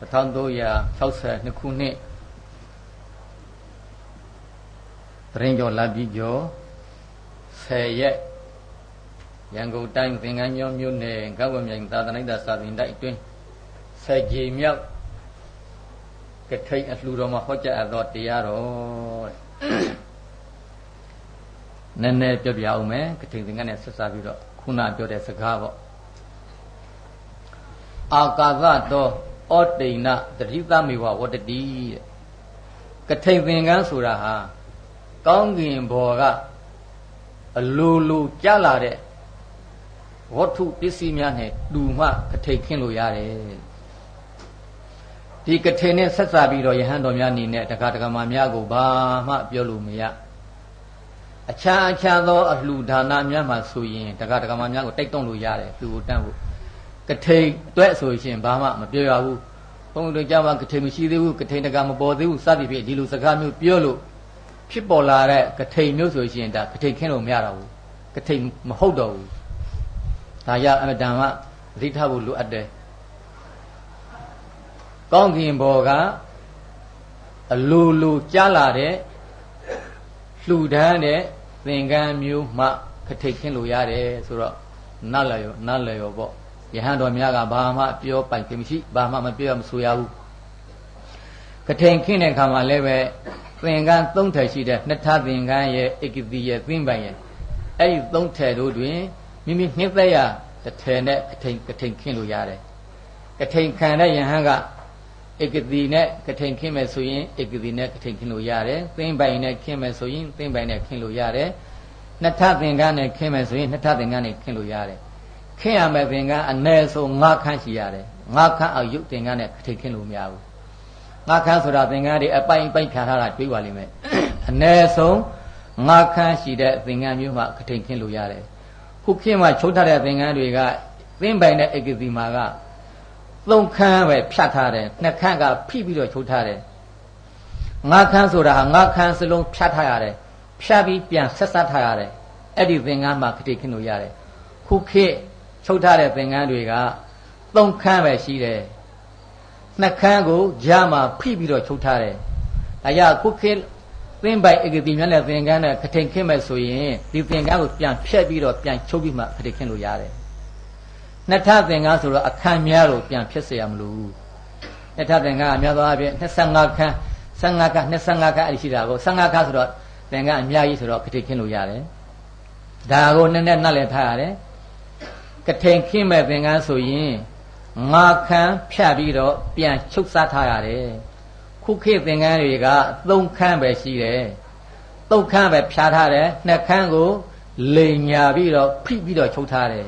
1362ခုနှစ်တရင်ကျော်လာပြီးကျော်10ရက်ရန်ကုန်တိုင်းသင်္ကန်းကျော်မြို့နယ်ကဝမြိုင်သာသနိတစာသင်တိုက်အတွင်း10ကြိမ်မြောက်ကထိန်အလှူတော်မှာဟောကြားအပ်သောတရားတော်နည်းနည်းပြောပြအောင်မယ်ကထိန်သင်္ကန်းနဲ့ဆက်စားပြီးတော့ခုနပြောတဲ့စကားပေါ့အာကာသတော် ဩတိဏတတိသမေဝဝတ္တတိတဲ့ကထိန်သင်္ကန်းဆိုတာဟာကောင်းကင်ဘော်ကအလိုလိုကြလာတဲ့ဝတ္ထုပစ္စည်းများနဲ့တူမှကထိန်ခင်းလို့ရတယ်ဒီကထိန်နဲ့ဆက်စားပြီးတော့ယဟန်တော်များအနေနဲ့တခါတခါမှများကိုဘာမှပြောလို့မရအခြားအခြားသောအလှူဒါနများမှဆိုရင်တခါတခါမှများကိုတိုက်တွန်းလို့ရတယ်လူကိုတန်းဖို့ ကထိန်တွဲဆိုရှင်ဘာမှမပြောရဘူးဘုန်းတော်ကြောင့်ကထိန်မရှိသေးဘူးကထိန်တကမပေါ်သေးဘူးစသည်ဖြင့်ဒီလိုစကားမျိုးပြောလို့ဖြစ်ပေါ်လာတဲ့ကထိန်မျိုးဆိုရှင်ဒါကထိန်ခင်းလို့မရတော့ဘူးကထိန်မဟုတ်တော့ဘူးဒါရအမတန်မှသတိထားဖို့လိုအပ်တယ်ကောင်းကင်ဘော်ကအလိုလိုကြားလာတဲ့လှူဒန်းတဲ့သင်္ကန်းမျိုးမှခထိတ်ခင်းလို့ရတယ်ဆိုတော့နတ်လျောနတ်လျောပေါ့ ယဟန်တော်များကဘာမှပြောပိုင်ခြင်းမရှိဘာမှမပြောမဆိုရဘူးကထိန်ခင်းတဲ့ခါမှာလည်းပဲသင်္ကန်းသုံးထည်ရှိတဲ့နှစ်ထသင်္ကန်းရဲ့ဧကတိရဲ့သင်္ပိုင်ရဲ့အဲ့ဒီသုံးထည်တို့တွင်မိမိနှစ်သက်ရတစ်ထည်နဲ့ကထိန်ကထိန်ခင်းလို့ရတယ်ကထိန်ခံတဲ့ယဟန်ကဧကတိနဲ့ကထိန်ခင်းမယ်ဆိုရင်ဧကတိနဲ့ကထိန်ခင်းလို့ရတယ်သင်္ပိုင်နဲ့ခင်းမယ်ဆိုရင်သင်္ပိုင်နဲ့ခင်းလို့ရတယ်နှစ်ထသင်္ကန်းနဲ့ခင်းမယ်ဆိုရင်နှစ်ထသင်္ကန်းနဲ့ခင်းလို့ရတယ် ခင်းရမယ်သင်္ကန်းအ ਨੇ ဆို၅ခန်းရှိရတယ်၅ခန်းအောက်ရုပ်သင်္ကန်းနဲ့ကထိန်ခင်းလို့မရဘူးငါးခန်းဆိုတာသင်္ကန်းတွေအပိုင်ပိုင်ဖြာထားတာတွေးပါလိမ့်မယ်အ ਨੇ ဆုံးငါးခန်းရှိတဲ့သင်္ကန်းမျိုးမှကထိန်ခင်းလို့ရတယ်ခုခင်းမှချုပ်ထားတဲ့သင်္ကန်းတွေကသင်္ပိုင်တဲ့ဧကတိမှာကသုံးခန်းပဲဖြတ်ထားတယ်နှစ်ခန်းကဖိပြီးတော့ချုပ်ထားတယ်ငါးခန်းဆိုတာဟာငါးခန်းစလုံးဖြတ်ထားရတယ်ဖြတ်ပြီးပြန်ဆက်ဆက်ထားရတယ်အဲ့ဒီသင်္ကန်းမှာခတိခင်းလို့ရတယ်ခုခေတ် ချုပ်ထားတဲ့သင်္ကန်းတွေကသုံးခန်းပဲရှိတယ်နှစ်ခန်းကိုကြားမှာဖိပြီးတော့ချုပ်ထားတယ်ဒါကြောင့်ခုခေတ်သင်ပိုင်ဧကတိမြတ်နဲ့သင်္ကန်းနဲ့ခထိန်ခင်းမဲ့ဆိုရင်ဒီသင်္ကန်းကိုပြန်ဖြတ်ပြီးတော့ပြန်ချုပ်ပြီးမှခထိန်ခင်းလို့ရတယ်နှစ်ထသင်္ကန်းဆိုတော့အခန်းများလို့ပြန်ဖြစ်เสียမလို့နှစ်ထသင်္ကန်းအများသောအားဖြင့်25ခန်း15ခန်း25ခန်းအဲ့ဒီရှိတာကို15ခန်းဆိုတော့သင်္ကန်းအများကြီးဆိုတော့ကထိန်ခင်းလို့ရတယ်ဒါကိုနည်းနည်းနှက်လည်းထားရတယ် ကထိန်ခင်းမဲ့သင်္ကန်းဆိုရင်ငါခန်းဖြတ်ပြီးတော့ပြန်ချုပ်စားထားရတယ်ခုခေတ်သင်္ကန်းတွေက3ခန်းပဲရှိတယ်3ခန်းပဲဖြားထားတယ်2ခန်းကိုလိန်ညာပြီးတော့ဖိပြီးတော့ချုပ်ထားတယ်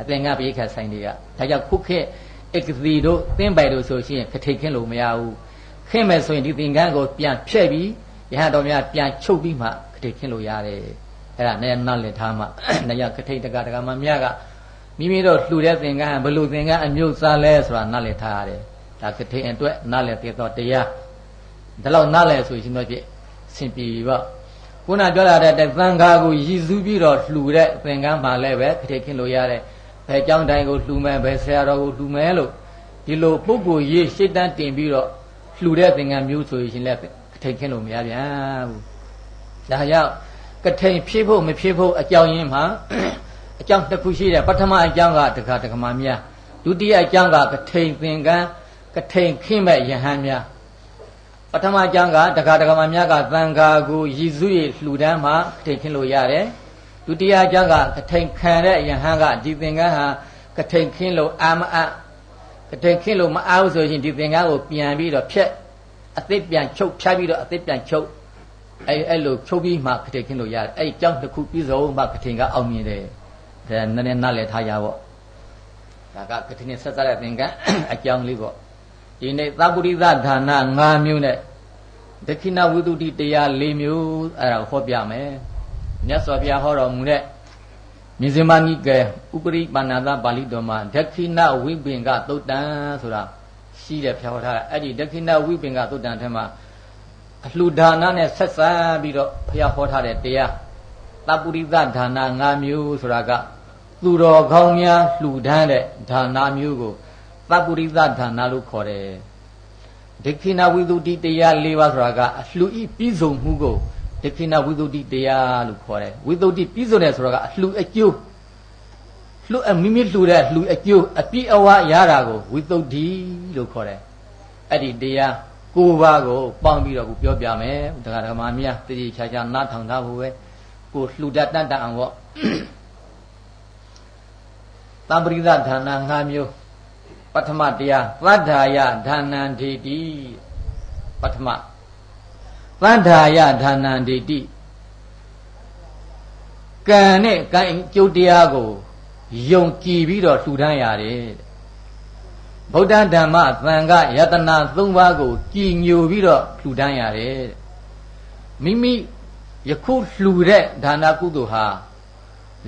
အသင်္ကပိခတ်ဆိုင်တွေကဒါကြောင့်ခုခေတ်အက္ကတိတို့သင်ပိုင်တို့ဆိုရှင်ခထိတ်ခင်းလို့မရဘူးခင်းမယ်ဆိုရင်ဒီသင်္ကန်းကိုပြန်ဖြည့်ပြီးရဟန်းတော်များပြန်ချုပ်ပြီးမှခထိတ်ခင်းလို့ရတယ်အဲ့ဒါနဲ့နောက်လက်ထားမှနေရခထိတ်တကတကမှမြတ်က မိမိတို့လှူတဲ့သင်္ကန်းဘလို့သင်္ကန်းအမျိုးစားလဲဆိုတာနောက်လက်ထားရတယ်ဒါခထိတ်အတွက်နောက်လက်ပြတော့တရားဒါတော့နောက်လက်ဆိုရှင်တော့ပြစင်ပြီပေါ့ခုနပြောလာတဲ့သံဃာကိုရည်စူးပြီးတော့လှူတဲ့သင်္ကန်းမှလည်းပဲခထိတ်ခင်းလို့ရတယ်ဘယ်ကျောင်းတိုင်းကိုလှူမယ်ဘယ်ဆရာတော်ကိုလှူမယ်လို့ဒီလိုပုဂ္ဂိုလ်ရေးရှစ်တန်းတင်ပြီးတော့လှူတဲ့သင်္ကန်းမျိုးဆိုရင်လည်းကထိန်ခင်းလို့မရပြန်ဘူးဒါကြောင့်ကထိန်ဖြည့်ဖို့မဖြည့်ဖို့အကြောင်းရင်းမှာ အကြောင်းတစ်ခုရှိတယ်ပထမအကြောင်းကတက္ကတက္ကမများဒုတိယအကြောင်းကကထိန်သင်္ကန်းကထိန်ခင်းမဲ့ယဟန်များပထမအကြောင်းကတက္ကတက္ကမများကသံဃာကိုရည်စုရလှူဒန်းမှာကထိန်ခင်းလို့ရတယ်ဒုတိယအကြောင်းကကထိန်ခံတဲ့ယဟန်ကဒီသင်္ကန်းဟာကထိန်ခင်းလို့အာမအကထိန်ခင်းလို့မအားဘူးဆိုရင်ဒီသင်္ကန်းကိုပြန်ပြီးတော့ဖြက်အသစ်ပြန်ချုပ်ဖြားပြီးတော့အသစ်ပြန်ချုပ်အဲအဲ့လိုချုပ်ပြီးမှကထိန်ခင်းလို့ရတယ်အဲ့ကြောင်းတစ်ခုပြီးဆုံးမှကထိန်ကအောင်မြင်တယ် ဒါနည်းနည်းနားလည်ထားရပေါ့ဒါကကထိန်နဲ့ဆက်ဆက်တဲ့သင်္ကန်းအကြောင်းလေးပေါ့ဒီနေ့သဗ္ဗုရိသဌာန၅မျိုးနဲ့ဒက္ခိဏဝိတုတိတရား၄မျိုးအဲ့ဒါဟောပြမယ်မြတ်စွာဘုရားဟောတော်မူတဲ့မြဇိမနိကေဥပရိပါဏာသပါဠိတော်မှာဒက္ခိဏဝိပင်ကသုတ်တံဆိုတာရှိတယ်ဖြောထားတာအဲ့ဒီဒက္ခိဏဝိပင်ကသုတ်တံထဲမှာအလှူဒါနနဲ့ဆက်ဆံပြီးတော့ဘုရားဟောထားတဲ့တရားတပုရိသဒါန၅မျိုးဆိုတာက သူတော်ကောင်းများလှူဒန်းတဲ့ဒါနမျိုးကိုတပုရိသဒါနလို့ခေါ်တယ်ဒိဋ္ဌိနာဝိသုဒ္ဓိတရား၄ပါးဆိုတာကအလှူဤပြီးဆုံးမှုကိုဒိဋ္ဌိနာဝိသုဒ္ဓိတရားလို့ခေါ်တယ်ဝိသုဒ္ဓိပြီးဆုံးတယ်ဆိုတာကအလှူအကျိုးလှူအမိမိလှူတဲ့လှူအကျိုးအပြည့်အဝရတာကိုဝိသုဒ္ဓိလို့ခေါ်တယ်အဲ့ဒီတရားကိုးပါးကိုပေါင်းပြီးတော့ကိုပြောပြမယ်ဒကာဒကမာများတတိချာချာနားထောင်ထားဖို့ပဲကိုလှူတတ်တတ်အောင်ပေါ့ သံပရိသဌာန၅မျိုးပထမတရားသတ္ထာယဌာနံဒိတိပထမသတ္ထာယဌာနံဒိတိကံနဲ့ကံကျုပ်တရားကိုယုံကြည်ပြီးတော့လှူဒန်းရတယ်ဗုဒ္ဓဓမ္မသံဃယတနာ၃ပါးကိုကြည်ညိုပြီးတော့လှူဒန်းရတယ်မိမိယခုလှူတဲ့ဒါနကုသိုလ်ဟာ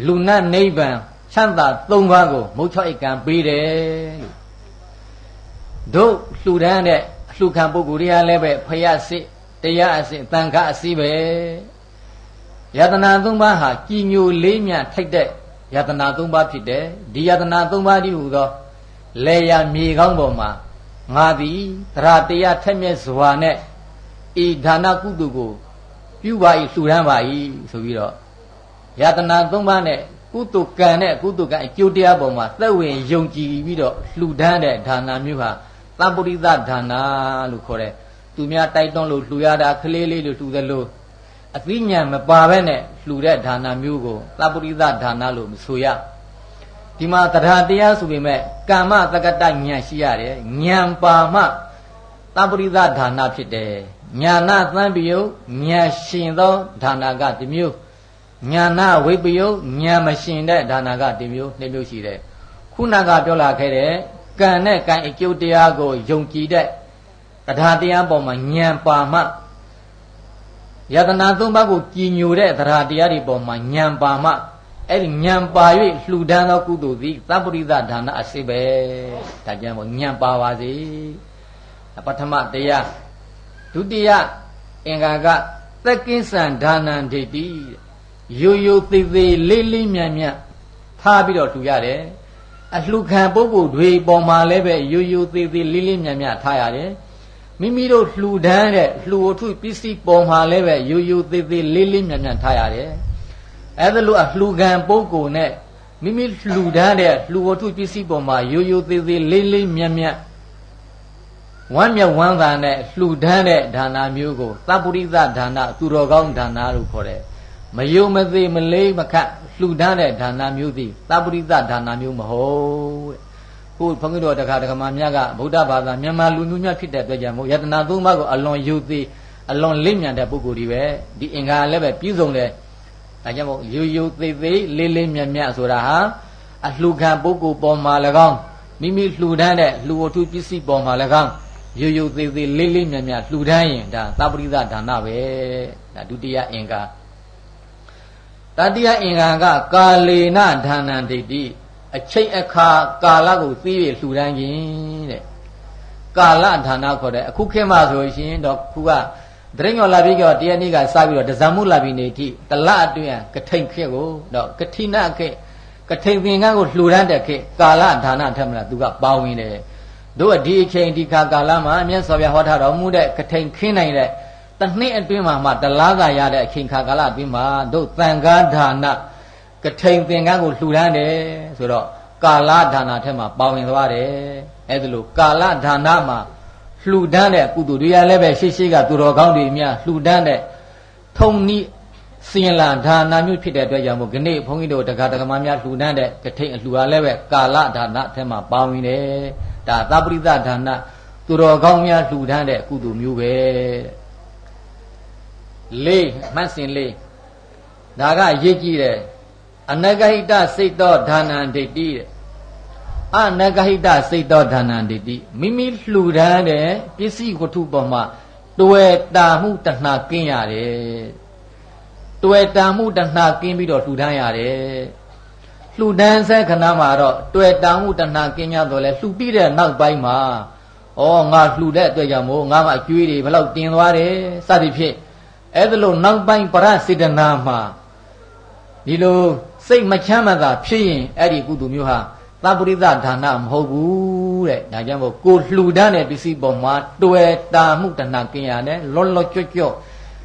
လူနတ်နိဗ္ဗာန် ချမ်းသာ၃ပါးကိုမုတ်ချောအိကံပေးတယ်လို့တို့လှူဒန်းတဲ့လှူခံပုဂ္ဂိုလ်တွေကလည်းပဲဖယစစ်တရားအစစ်တန်ခါအစီပဲယတနာ၃ပါးဟာကြည်ညိုလေးမြထိုက်တဲ့ယတနာ၃ပါးဖြစ်တယ်ဒီယတနာ၃ပါးဒီဟူသောလေယာမြေကောင်းပေါ်မှာငါသည်သရတရားထက်မြက်စွာနဲ့ဤဒါနကုသိုလ်ကို ပြုပါ၏လှူဒန်းပါ၏ဆိုပြီးတော့ယတနာ၃ပါးနဲ့ ကုသိုလ်ကံနဲ့ကုသိုလ်ကံအကျိုးတရားပေါ်မှာသက်ဝင်ယုံကြည်ပြီးတော့လှူဒန်းတဲ့ဒါနမျိုးဟာသံပုရိသဒါနလို့ခေါ်တယ်သူများတိုက်တွန်းလို့လှူရတာကလေးလေးလို့လှူသလိုအသိဉာဏ်မပါဘဲနဲ့လှူတဲ့ဒါနမျိုးကိုသပုရိသဒါနလို့မဆိုရဒီမှာတရားတရားဆိုပေမဲ့ကာမတက္ကတဉာဏ်ရှိရတယ်ဉာဏ်ပါမှသပုရိသဒါနဖြစ်တယ်ညာနာသံပယုတ်ဉာဏ်ရှင်သောဒါနကဒီမျိုး ညာနာဝိပယုတ်ဉာဏ်မရှင်တဲ့ဒါနကဒီမျိုးနှစ်မျိုးရှိတယ်ခုနကပြောလာခဲ့တဲ့ကံနဲ့ကံအကျိုးတရားကိုယုံကြည်တဲ့တရားတရားပေါ်မှာဉာဏ်ပါမှယတနာသုံးပါးကိုကြည်ညိုတဲ့တရားတရားတွေပေါ်မှာဉာဏ်ပါမှအဲ့ဒီဉာဏ်ပါ၍လှူဒန်းသောကုသိုလ်သည်သဗ္ဗရိသဒါနအစစ်ပဲဒါကြံပေါ့ဉာဏ်ပါပါစေပထမတရားဒုတိယအင်္ဂါကသက်ကင်းစံဒါနံဒိဋ္ဌိ ရိုးရိုးသေးသေးလေးလေးမြတ်မြတ်ထားပြီးတော့လှူရတယ်အလှခံပုဂ္ဂိုလ်တွေပေါ်မှာလည်းပဲရိုးရိုးသေးသေးလေးလေးမြတ်မြတ်ထားရတယ်မိမိတို့လှူဒန်းတဲ့လှူဝထုပစ္စည်းပေါ်မှာလည်းပဲရိုးရိုးသေးသေးလေးလေးမြတ်မြတ်ထားရတယ်အဲဒါလို့အလှခံပုဂ္ဂိုလ်နဲ့မိမိလှူဒန်းတဲ့လှူဝထုပစ္စည်းပေါ်မှာရိုးရိုးသေးသေးလေးလေးမြတ်မြတ်ဝမ်းမြဝမ်းသာနဲ့လှူဒန်းတဲ့ဒါနာမျိုးကိုသပ္ပုရိသဒါနသူတော်ကောင်းဒါနလို့ခေါ်တယ် မယုံမသေးမလေးမခတ်လှူဒန်းတဲ့ဒါနမျိုးသည်သပ္ပရိသဒါနမျိုးမဟုတ်တဲ့ခုဘုန်းကြီးတို့တခါတခါမှမြတ်ကဗုဒ္ဓဘာသာမြန်မာလူမျိုးများဖြစ်တဲ့အတွက်ကြောင့်မို့ယတနာသုံးပါးကိုအလွန်ယုသေးအလွန်လိမ့်မြန်တဲ့ပုဂ္ဂိုလ်တွေပဲဒီအင်္ဂါလည်းပဲပြည့်စုံတယ်ဒါကြောင့်မို့ယုယုသေးသေးလေးလေးမြတ်မြတ်ဆိုတာဟာအလှခံပုဂ္ဂိုလ်ပေါ်မှာ၎င်းမိမိလှူဒန်းတဲ့လှူဝတ္ထုပစ္စည်းပေါ်မှာ၎င်းယုယုသေးသေးလေးလေးမြတ်မြတ်လှူဒန်းရင်ဒါသပ္ပရိသဒါနပဲဒါဒုတိယအင်္ဂါ တတိယအင်္ဂါကကာလေနဒါနံဒိဋ္ဌိအချိန်အခါကာလကိုသိရလှူဒန်းခြင်းတဲ့ကာလဒါနခေါ်တဲ့အခုခေတ်မှာဆိုရှင်တော့ခုကဒရိညောလာပြီးကြောတရားနေ့ကစပြီးတော့ဒဇမုလာပြီးနေတိတလအတွင်းကထိန်ခေတ်ကိုတော့ကတိနခေတ်ကထိန်သင်္ကန်းကိုလှူဒန်းတဲ့ခေတ်ကာလဒါနထက်မလားသူကပါဝင်တယ်တို့ဒီအချိန်ဒီခါကာလမှာမြတ်စွာဘုရားဟောထားတော်မူတဲ့ကထိန်ခင်းနိုင်တဲ့ တနှစ်အတွင်းမှာမှတလားသာရတဲ့အချိန်ခါကာလအတွင်းမှာတို့သံဃာဒါနကထိန်သင်္ကန်းကိုလှူဒန်းတယ်ဆိုတော့ကာလဒါနထက်မှာပါဝင်သွားတယ်အဲဒါလို့ကာလဒါနမှာလှူဒန်းတဲ့ကုသိုလ်တွေကလည်းပဲရှေ့ရှေ့ကသူတော်ကောင်းတွေများလှူဒန်းတဲ့ထုံနီးစင်လာဒါနာမျိုးဖြစ်တဲ့အတွက်ကြောင့်မို့ခဏဘုန်းကြီးတို့တက္ကະတက္ကမများလှူဒန်းတဲ့ကထိန်အလှူအားလည်းပဲကာလဒါနထဲမှာပါဝင်တယ်ဒါသပရိသဒါနသူတော်ကောင်းများလှူဒန်းတဲ့ကုသိုလ်မျိုးပဲ လေးမှတ်စင်လေးဒါကရေးကြည့်တယ်အနဂဟိတစိတ်တော်ဒါနံဒိဋ္ဌိတဲ့အနဂဟိတစိတ်တော်ဒါနံဒိဋ္ဌိမိမိလှူဒန်းတဲ့ပစ္စည်းဝတ္ထုပေါ်မှာတွေ့တာမှုတဏှာကင်းရတယ်တွေ့တာမှုတဏှာကင်းပြီးတော့လှူဒန်းရတယ်လှူဒန်းဆက်ခဏမှာတော့တွေ့တာမှုတဏှာကင်းရတော့လဲလှူပြီးတဲ့နောက်ပိုင်းမှာဩငါလှူတဲ့အတွက်ကြောင့်မို့ငါမှအကျွေးတွေဘလောက်တင်သွားတယ်စသည်ဖြင့် အဲ့ဒါလို့နောက်ပိုင်းပရစေတနာမှာဒီလိုစိတ်မချမ်းမသာဖြစ်ရင်အဲ့ဒီကုသိုလ်မျိုးဟာသပ္ပရိသဒါနမဟုတ်ဘူးတဲ့ဒါကြောင့်မို့ကိုလှူဒန်းတဲ့ပစ္စည်းပေါ်မှာတွေ့တာမှုတဏကင်ရတယ်လောလောကျွတ်ကျွတ်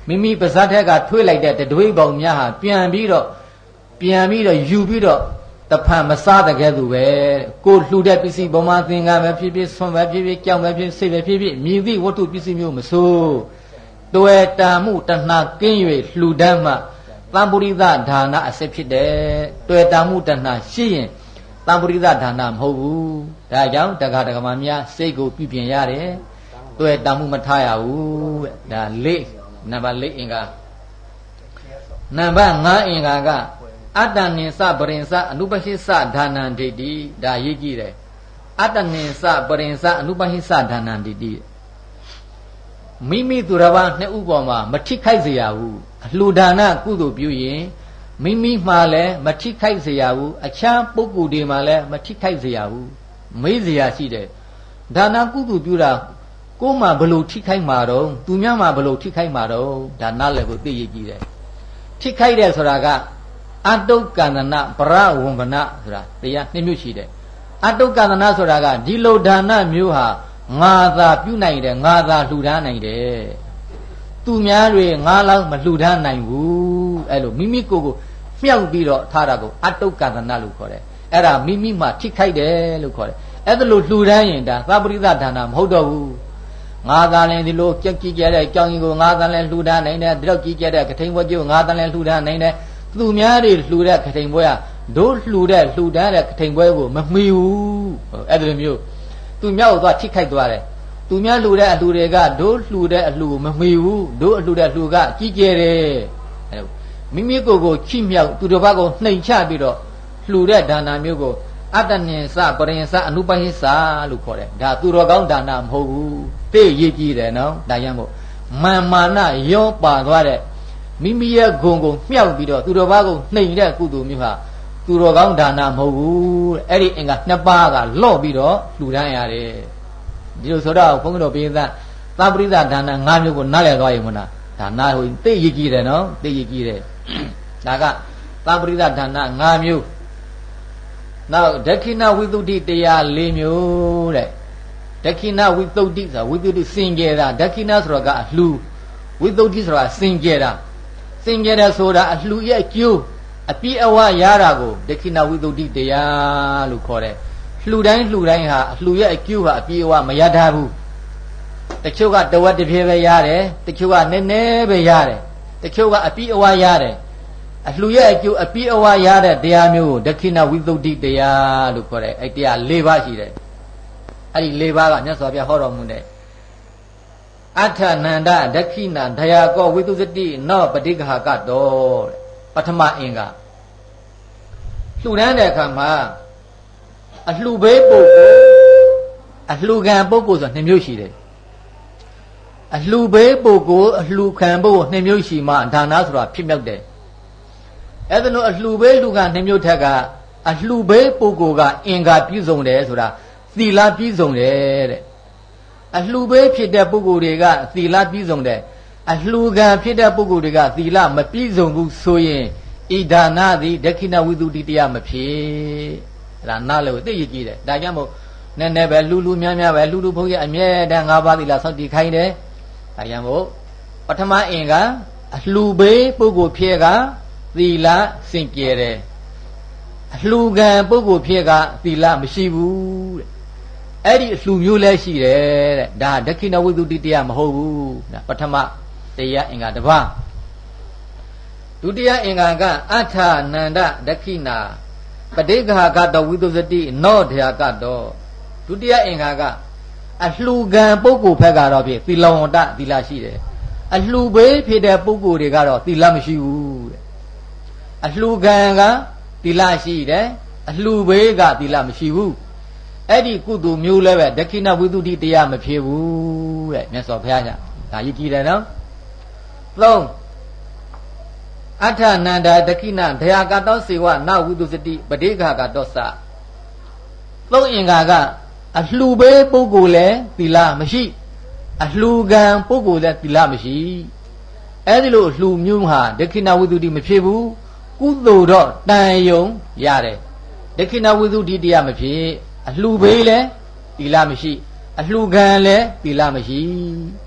မိမိပါဇက်ထက်ကထွေးလိုက်တဲ့တတွေးပေါင်များဟာပြန်ပြီးတော့ပြန်ပြီးတော့ယူပြီးတော့တဖန်မစားတကယ်သူပဲကိုလှူတဲ့ပစ္စည်းပေါ်မှာသင်္ကန်းပဲဖြစ်ဖြစ်ဆွန်ပဲဖြစ်ဖြစ်ကြောင်ပဲဖြစ်စိတ်ပဲဖြစ်ဖြစ်မြည်သည့်ဝတ္ထုပစ္စည်းမျိုးမဆိုး တွေ့တာမှုတဏကင်း၍လှူဒန်းမှသံပုရိသဒါနအစစ်ဖြစ်တယ်တွေ့တာမှုတဏရှိရင်တံပရိသဒါနမဟုတ်ဘူးဒါကြောင့်တက္ကဒကမများစိတ်ကိုပြုပြင်ရတယ်တွေ့တမှုမထားရဘူးတဲ့ဒါလေးနံပါတ်၄အင်္ဂါနံပါတ်5အင်္ဂါကအတ္တနိစပရိစအနုပဟိစဒါနံဒိဋ္ဌိဒါရေးကြည့်တယ်အတ္တနိစပရိစအနုပဟိစဒါနံဒိဋ္ဌိ မိမိသူတစ်ပါးနှစ်ဥပေါ်မှာမထိခိုက်စေရဘူးအလှူဒါနကုသိုလ်ပြုရင်မိမိမှလည်းမထိခိုက်เสียဘူးအခြားပုဂ္ဂိုလ်တွေမှလည်းမထိခိုက်เสียဘူးမေးเสียရှိတယ်ဒါနကုသိုလ်ပြုတာကိုယ်မှဘလို့ထိခိုက်မှာတော့သူများမှဘလို့ထိခိုက်မှာတော့ဒါနလည်းကိုသိရကြည့်တယ်ထိခိုက်တယ်ဆိုတာကအတုကန္တနာပရဝံဗနဆိုတာတရားနှစ်မျိုးရှိတယ်အတုကန္တနာဆိုတာကဒီလိုဒါနမျိုးဟာ ငါသာပြုနိုင်တယ်ငါသာလှူဒါန်းနိုင်တယ်သူများတွေငါလောက်မလှူဒါန်းနိုင်ဘူးအဲ့လိုမိမိကိုယ်ကိုမြှောက်ပြီးတော့ထားတာကိုအတုကန္တနာလို့ခေါ်တယ်အဲ့ဒါမိမိမှထိခိုက်တယ်လို့ခေါ်တယ်အဲ့ဒါလို့လှူဒန်းရင်ဒါသပရိသဒါနမဟုတ်တော့ဘူးငါးသားလည်းဒီလိုကြက်ကြည့်ကြတဲ့ကြောင်ကြီးကိုငါးသားလည်းလှူဒန်းနိုင်တယ်ဒီတော့ကြည့်ကြတဲ့ကထိန်ဘွဲကျိုးငါးသားလည်းလှူဒန်းနိုင်တယ်သူများတွေလှူတဲ့ကထိန်ဘွဲကတို့လှူတဲ့လှူဒန်းတဲ့ကထိန်ဘွဲကိုမမှီဘူးအဲ့ဒီလိုမျိုး သူများကိုသွားထိခိုက်သွားတယ်သူများလှူတဲ့အလှူတွေကတို့လှူတဲ့အလှူမမှီဘူးတို့အလှူတဲ့လှူကကြီးကျယ်တယ်အဲ့မိမိကိုယ်ကိုချိမြောက်သူတစ်ပါးကိုနှိမ်ချပြီးတော့လှူတဲ့ဒါနာမျိုးကိုအတ္တနိစပရိယစအနုပဟိစလို့ခေါ်တယ်ဒါသူတော်ကောင်းဒါနာမဟုတ်ဘူးသိရည်ကြည့်တယ်နော်ဒါရမို့မာမာနရောပါသွားတဲ့မိမိရဲ့ဂုံကိုမြှောက်ပြီးတော့သူတော်ဘာကိုနှိမ်တဲ့ကုသိုလ်မျိုးဟာ သူတော်ကောင်းဒါနာမဟုတ်ဘူးအဲ့ဒီအင်္ဂါနှစ်ပါးကလော့ပြီးတော့လှူဒန်းရတယ်ဒီလိုဆိုတော့ဘုန်းကြီးတို့ပိသသပရိသဒါနာ၅မျိုးကိုနားလည်သွားရင်မလားဒါနာဟိုသိရည်ကြည့်တယ်နော်သိရည်ကြည့်တယ်ဒါကသပရိသဒါန၅မျိုးနောက်ဒက္ခိဏဝိသုဒ္ဓိတရား၄မျိုးတဲ့ဒက္ခိဏဝိသုဒ္ဓိဆိုတာဝိသုဒ္ဓိစင်ကြယ်တာဒက္ခိဏဆိုတာကအလှူဝိသုဒ္ဓိဆိုတာစင်ကြယ်တာစင်ကြယ်တယ်ဆိုတာအလှူရဲ့ကျိုး အပြည့်အဝရတာကိုဒက္ခိဏဝိသုဒ္ဓိတရားလို့ခေါ်တယ်လှူတိုင်းလှူတိုင်းဟာအလှူရဲ့အကျိုးဟာအပြည့်အဝမရတတ်ဘူးတချို့ကတဝက်တစ်ပြေပဲရတယ်တချို့ကနည်းနည်းပဲရတယ်တချို့ကအပြည့်အဝရတယ်အလှရဲ့အကျိုးအပြည့်အဝရတဲ့တရားမျိုးကိုဒက္ခိဏဝိသုဒ္ဓိတရားလို့ခေါ်တယ်အဲ့တရား၄ပါးရှိတယ်အဲ့ဒီ၄ပါးကမြတ်စွာဘုရားဟောတော်မူတဲ့အဋ္ဌနန္ဒဒက္ခိဏဒယာကောဝိသုဒ္ဓိနောပဋိက္ခကတောပထမအင်္ဂါ လှူဒန်းတဲ့အခါမှာအလှဘေးပုဂ္ဂိုလ်အလှခံပုဂ္ဂိုလ်ဆိုတာနှစ်မျိုးရှိတယ်အလှဘေးပုဂ္ဂိုလ်အလှခံပုဂ္ဂိုလ်နှစ်မျိုးရှိမှဒါနဆိုတာဖြစ်မြောက်တယ်အဲ့ဒါလို့အလှဘေးလူကနှစ်မျိုးထက်ကအလှဘေးပုဂ္ဂိုလ်ကအင်္ဂါပြည့်စုံတယ်ဆိုတာသီလပြည့်စုံတယ်တဲ့အလှဘေးဖြစ်တဲ့ပုဂ္ဂိုလ်တွေကသီလပြည့်စုံတယ်အလှခံဖြစ်တဲ့ပုဂ္ဂိုလ်တွေကသီလမပြည့်စုံဘူးဆိုရင် ဣဒါနသည်ဒက္ခိဏဝိသုဒ္ဓိတရားမဖြစ်ဒါနားလို့သိရကြည့်တယ်ဒါကြောင့်မို့နည်းနည်းပဲလူလူများများပဲလူလူဘုန်းကြီးအမြဲတမ်း၅ပါးသီလစောင့်တည်ခိုင်းတယ်ဒါကြောင့်မို့ပထမအင်ကအလှဘေးပုဂ္ဂိုလ်ဖြစ်ကသီလစင်ကြယ်တယ်အလှကံပုဂ္ဂိုလ်ဖြစ်ကသီလမရှိဘူးတဲ့အဲ့ဒီအလှမျိုးလည်းရှိတယ်တဲ့ဒါဒက္ခိဏဝိသုဒ္ဓိတရားမဟုတ်ဘူးဒါပထမတရားအင်္ဂါတစ်ပါး ဒုတိယအင်္ဂါကအဋ္ဌနန္ဒဒက္ခိဏပဋိက္ခာကတော့ဝိသုစတိနောဓယာကတော့ဒုတိယအင်္ဂါကအလှကံပုဂ္ဂိုလ်ဘက်ကတော့ဖြင့်သီလဝန္တသီလရှိတယ်အလှဘေးဖြစ်တဲ့ပုဂ္ဂိုလ်တွေကတော့သီလမရှိဘူးတဲ့အလှခံကသီလရှိတယ်အလှဘေးကသီလမရှိဘူးအဲ့ဒီကုသိုလ်မျိုးလည်းပဲဒက္ခိဏဝိသုဒ္ဓိတရားမဖြစ်ဘူးတဲ့မြတ်စွာဘုရားကဒါရည်ကြည်တယ်နော်သုံး အဋ္ဌနန္ဒာဒက္ခိဏဒယာကတောစေဝနဝိသုစတိပဋိက္ခကတောစသုံးအင်္ဂါကအလှဘေးပုဂ္ဂိုလ်လည်းသီလမရှိ အလှခံပုဂ္ဂိုလ်လည်းသီလမရှိအဲ့ဒီလိုအလှမျိုးဟာဒက္ခိဏဝိသုဒ္ဓိမဖြစ်ဘူးကုသိုလ်တော့တန်ယုံရတယ်ဒက္ခိဏဝိသုဒ္ဓိတရားမဖြစ်အလှဘေးလဲသီလမရှိ အလှခံလည်းသီလမရှိ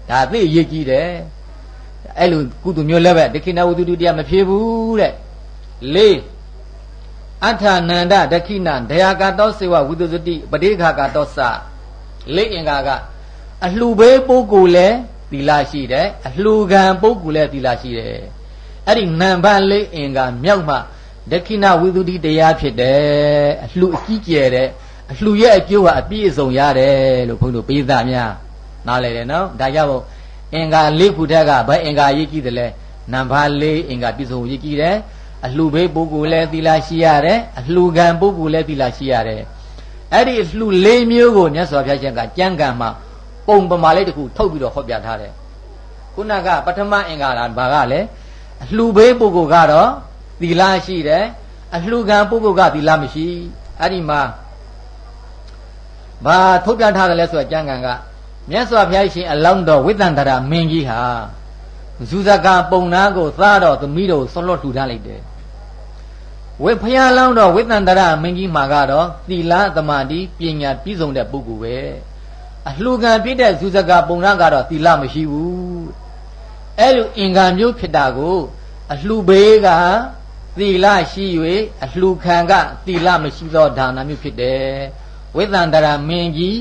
ဒါသိအရေးကြီးတယ် အဲ့လိုကုသိုလ်မျိုးလည်းပဲဒက္ခိဏဝတ္တုတရားမဖြစ်ဘူးတဲ့လေးအဋ္ဌနန္ဒဒက္ခိဏဒယာကတောစေဝဝိသုစတိပဋိခါကတောစလေးအင်္ဂါကအလှဘေးပုဂ္ဂိုလ်လည်းသီလရှိတယ်အလှခံပုဂ္ဂိုလ်လည်းသီလရှိတယ်အဲ့ဒီနံပါတ်လေးအင်္ဂါမြောက်မှဒက္ခိဏဝိသုဒ္ဓိတရားဖြစ်တယ်အလှအကြီးကျယ်တဲ့အလှရဲ့အကျိုးဟာအပြည့်အစုံရတယ်လို့ဘုန်းကြီးတို့ပေးသားများနားလည်တယ်နော်ဒါကြောင့် အင်္ဂါလေးခုထက်ကဘယ်အင်္ဂါရေးကြည့်တယ်လဲနံပါတ်လေးအင်္ဂါပြည့်စုံရေးကြည့်တယ်အလှဘေးပုဂ္ဂိုလ်လည်းသီလရှိရတယ်အလှခံပုဂ္ဂိုလ်လည်းသီလရှိရတယ်အဲ့ဒီအလှလေးမျိုးကိုမြတ်စွာဘုရားရှင်ကကြံကံမှာပုံပမာလေးတစ်ခုထုတ်ပြီးတော့ဟောပြထားတယ်ခုနကပထမအင်္ဂါကဘာကလဲအလှဘေးပုဂ္ဂိုလ်ကတော့သီလရှိတယ်အလှခံပုဂ္ဂိုလ်ကသီလမရှိအဲ့ဒီမှာဘာထုတ်ပြထားတယ်လဲဆိုတော့ကျမ်းဂန်က မြတ်စွာဘုရားရှင်အလောင်းတော်ဝိသန္တရာမင်းကြီးဟာဇူဇကာပုံနာကိုသားတော်သမီးတော်ဆွလွတ်ထူထားလိုက်တယ်ဝိဖယာလောင်းတော်ဝိသန္တရာမင်းကြီးမှာကတော့သီလသမာဓိပညာပြည့်စုံတဲ့ပုဂ္ဂိုလ်ပဲအလှခံပြည့်တဲ့ဇူဇကာပုံနာကတော့သီလမရှိဘူးအဲ့လိုအင်္ဂါမျိုးဖြစ်တာကို အလှဘေးကသီလရှိ၍အလှခံကသီလမရှိသောဒါနမျိုးဖြစ်တယ်ဝိသန္တရာမင်းကြီး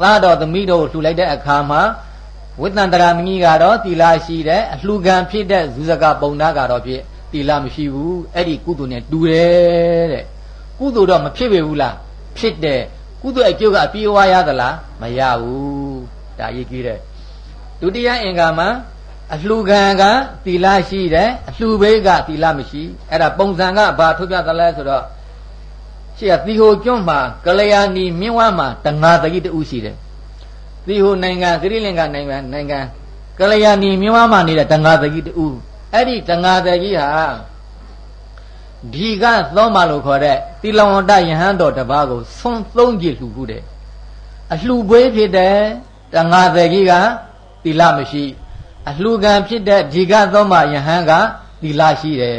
သားတော်သမီးတော်လှူလိုက်တဲ့အခါမှာဝိသန္တရာမင်းကြီးကတော့သီလရှိတယ်အလှခံဖြစ်တဲ့ဇူဇကပုံနာကတော့ဖြစ်သီလမရှိဘူးအဲ့ဒီကုသိုလ်နဲ့တူတယ်တဲ့ကုသိုလ်တော့မဖြစ်ပေဘူးလားဖြစ်တယ်ကုသိုလ်အကျိုးကအပြေးဝါရသလားမရဘူးဒါရေးကြည့်တဲ့ဒုတိယအင်္ဂါမှာအလှခံကသီလရှိတယ်အလှဘေးကသီလမရှိအဲ့ဒါပုံစံကဘာထုတ်ပြသလဲဆိုတော့ ရှေ့ကသီဟိုကျွန်းမှာကလျာဏီမြင်းဝမှာတငါတကြီးတူရှိတယ်သီဟိုနိုင်ငံဂရိလင်္ကာနိုင်ငံနိုင်ငံကလျာဏီမြင်းဝမှာနေတဲ့တငါတကြီးတူအဲ့ဒီတငါတကြီးဟာဒီကသောမလို့ခေါ်တဲ့သီလဝန္တယဟန်တော်တပါးကိုဆွန်သုံးကြည့်လှူခုတယ်အလှပွေးဖြစ်တဲ့တငါတကြီးကသီလမရှိ အလှခံဖြစ်တဲ့ဒီကသောမယဟန်ကသီလရှိတယ်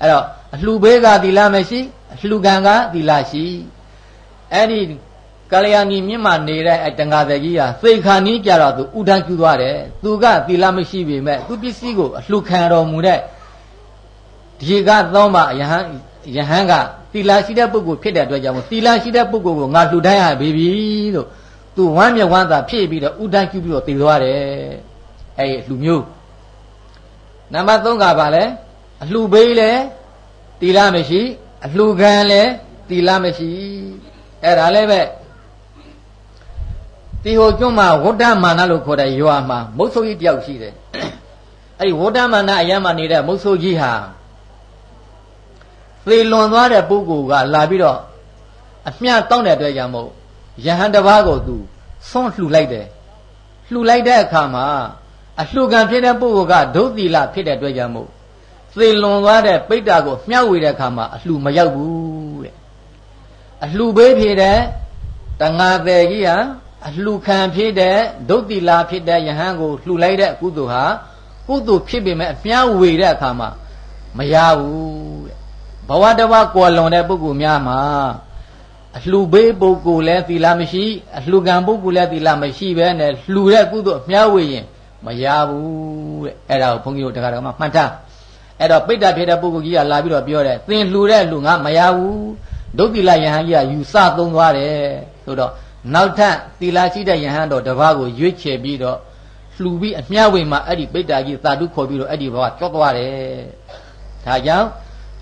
အဲ့တော့အလှဘေးကသီလမရှိအ လှခံကသီလရှိအဲ့ဒီကလျာဏီမြင့်မှနေတဲ့အဲတန်ဃာတကြီးဟာသိခါနီးကြတော့သူဥဒန်းကျူသွားတယ်သူကသီလမရှိပေမဲ့သူပစ္စည်းကိုအလှခံတော်မူတဲ့ဒီကသောမယဟန်ယဟန်ကသီလရှိတဲ့ပုဂ္ဂိုလ်ဖြစ်တဲ့အတွက်ကြောင့်သီလရှိတဲ့ပုဂ္ဂိုလ်ကိုငါလှူဒန်းရပြီပြီလို့သူဝမ်းမြဝမ်းသာဖြစ်ပြီးတော့ဥဒန်းကျူပြီးတော့တည်သွားတယ်အဲ့ဒီလူမျိုးနံပါတ်3ကဘာလဲအလှဘေးလဲတီလာမရှိ အလှခံလဲတီလာမရှိအဲ့ဒါလည်းပဲတီဟိုကျွန်းမှာဝဋ္ဌမာနလို့ခေါ်တဲ့ရွာမှာမုတ်ဆိုးကြီးတယောက်ရှိတယ်အဲ့ဒီဝဋ္ဌမာနအရမ်းမှာနေတဲ့မုတ်ဆိုးကြီးဟာသေလွန်သွားတဲ့ပုဂ္ဂိုလ်ကလာပြီးတော့အမျှတောင်းတဲ့အတွက်ကြောင့်မို့ယဟန်တစ်ပါးကိုသူဆွန့်လှူလိုက်တယ်လှူလိုက်တဲ့အခါမှာအလှခံဖြစ်တဲ့ပုဂ္ဂိုလ်ကဒုသီလဖြစ်တဲ့အတွက်ကြောင့်မို့ သေလွန်သွားတဲ့ပိဋ္ဌာကိုမျှဝေတဲ့အခါမှာအလှမရောက်ဘူးတဲ့အလှပေးဖြစ်တဲ့တငါတယ်ကြီးဟာအလှခံဖြစ်တဲ့ဒုတိလာဖြစ်တဲ့ယဟန်ကိုလှူလိုက်တဲ့ကုသိုလ်ဟာကုသိုလ်ဖြစ်ပေမဲ့အမျှဝေတဲ့အခါမှာမရဘူးတဲ့ဘဝတဘကွာလွန်တဲ့ပုဂ္ဂိုလ်များမှာအလှပေးပုဂ္ဂိုလ်လည်းသီလမရှိအလှခံပုဂ္ဂိုလ်လည်းသီလမရှိပဲနဲ့လှူတဲ့ကုသိုလ်အမျှဝေရင်မရဘူးတဲ့အဲ့ဒါကိုဘုန်းကြီးတို့တရားတော်မှာမှတ်ထား အဲ့တော့ပိဋကဖြစ်တဲ့ပုဂ္ဂိုလ်ကြီးကလာပြီးတော့ပြောတယ်သင်လှူတဲ့လူငါမရဘူးဒုတိလယဟန်ကြီးကယူဆသုံးသွားတယ်ဆိုတော့နောက်ထပ်သီလရှိတဲ့ယဟန်တော်တစ်ပါးကိုရွေးချယ်ပြီးတော့လှူပြီးအမျှဝေမှာအဲ့ဒီပိဋကကြီးသာဓုခေါ်ပြီးတော့အဲ့ဒီဘဝကြော့သွားတယ်ဒါကြောင့်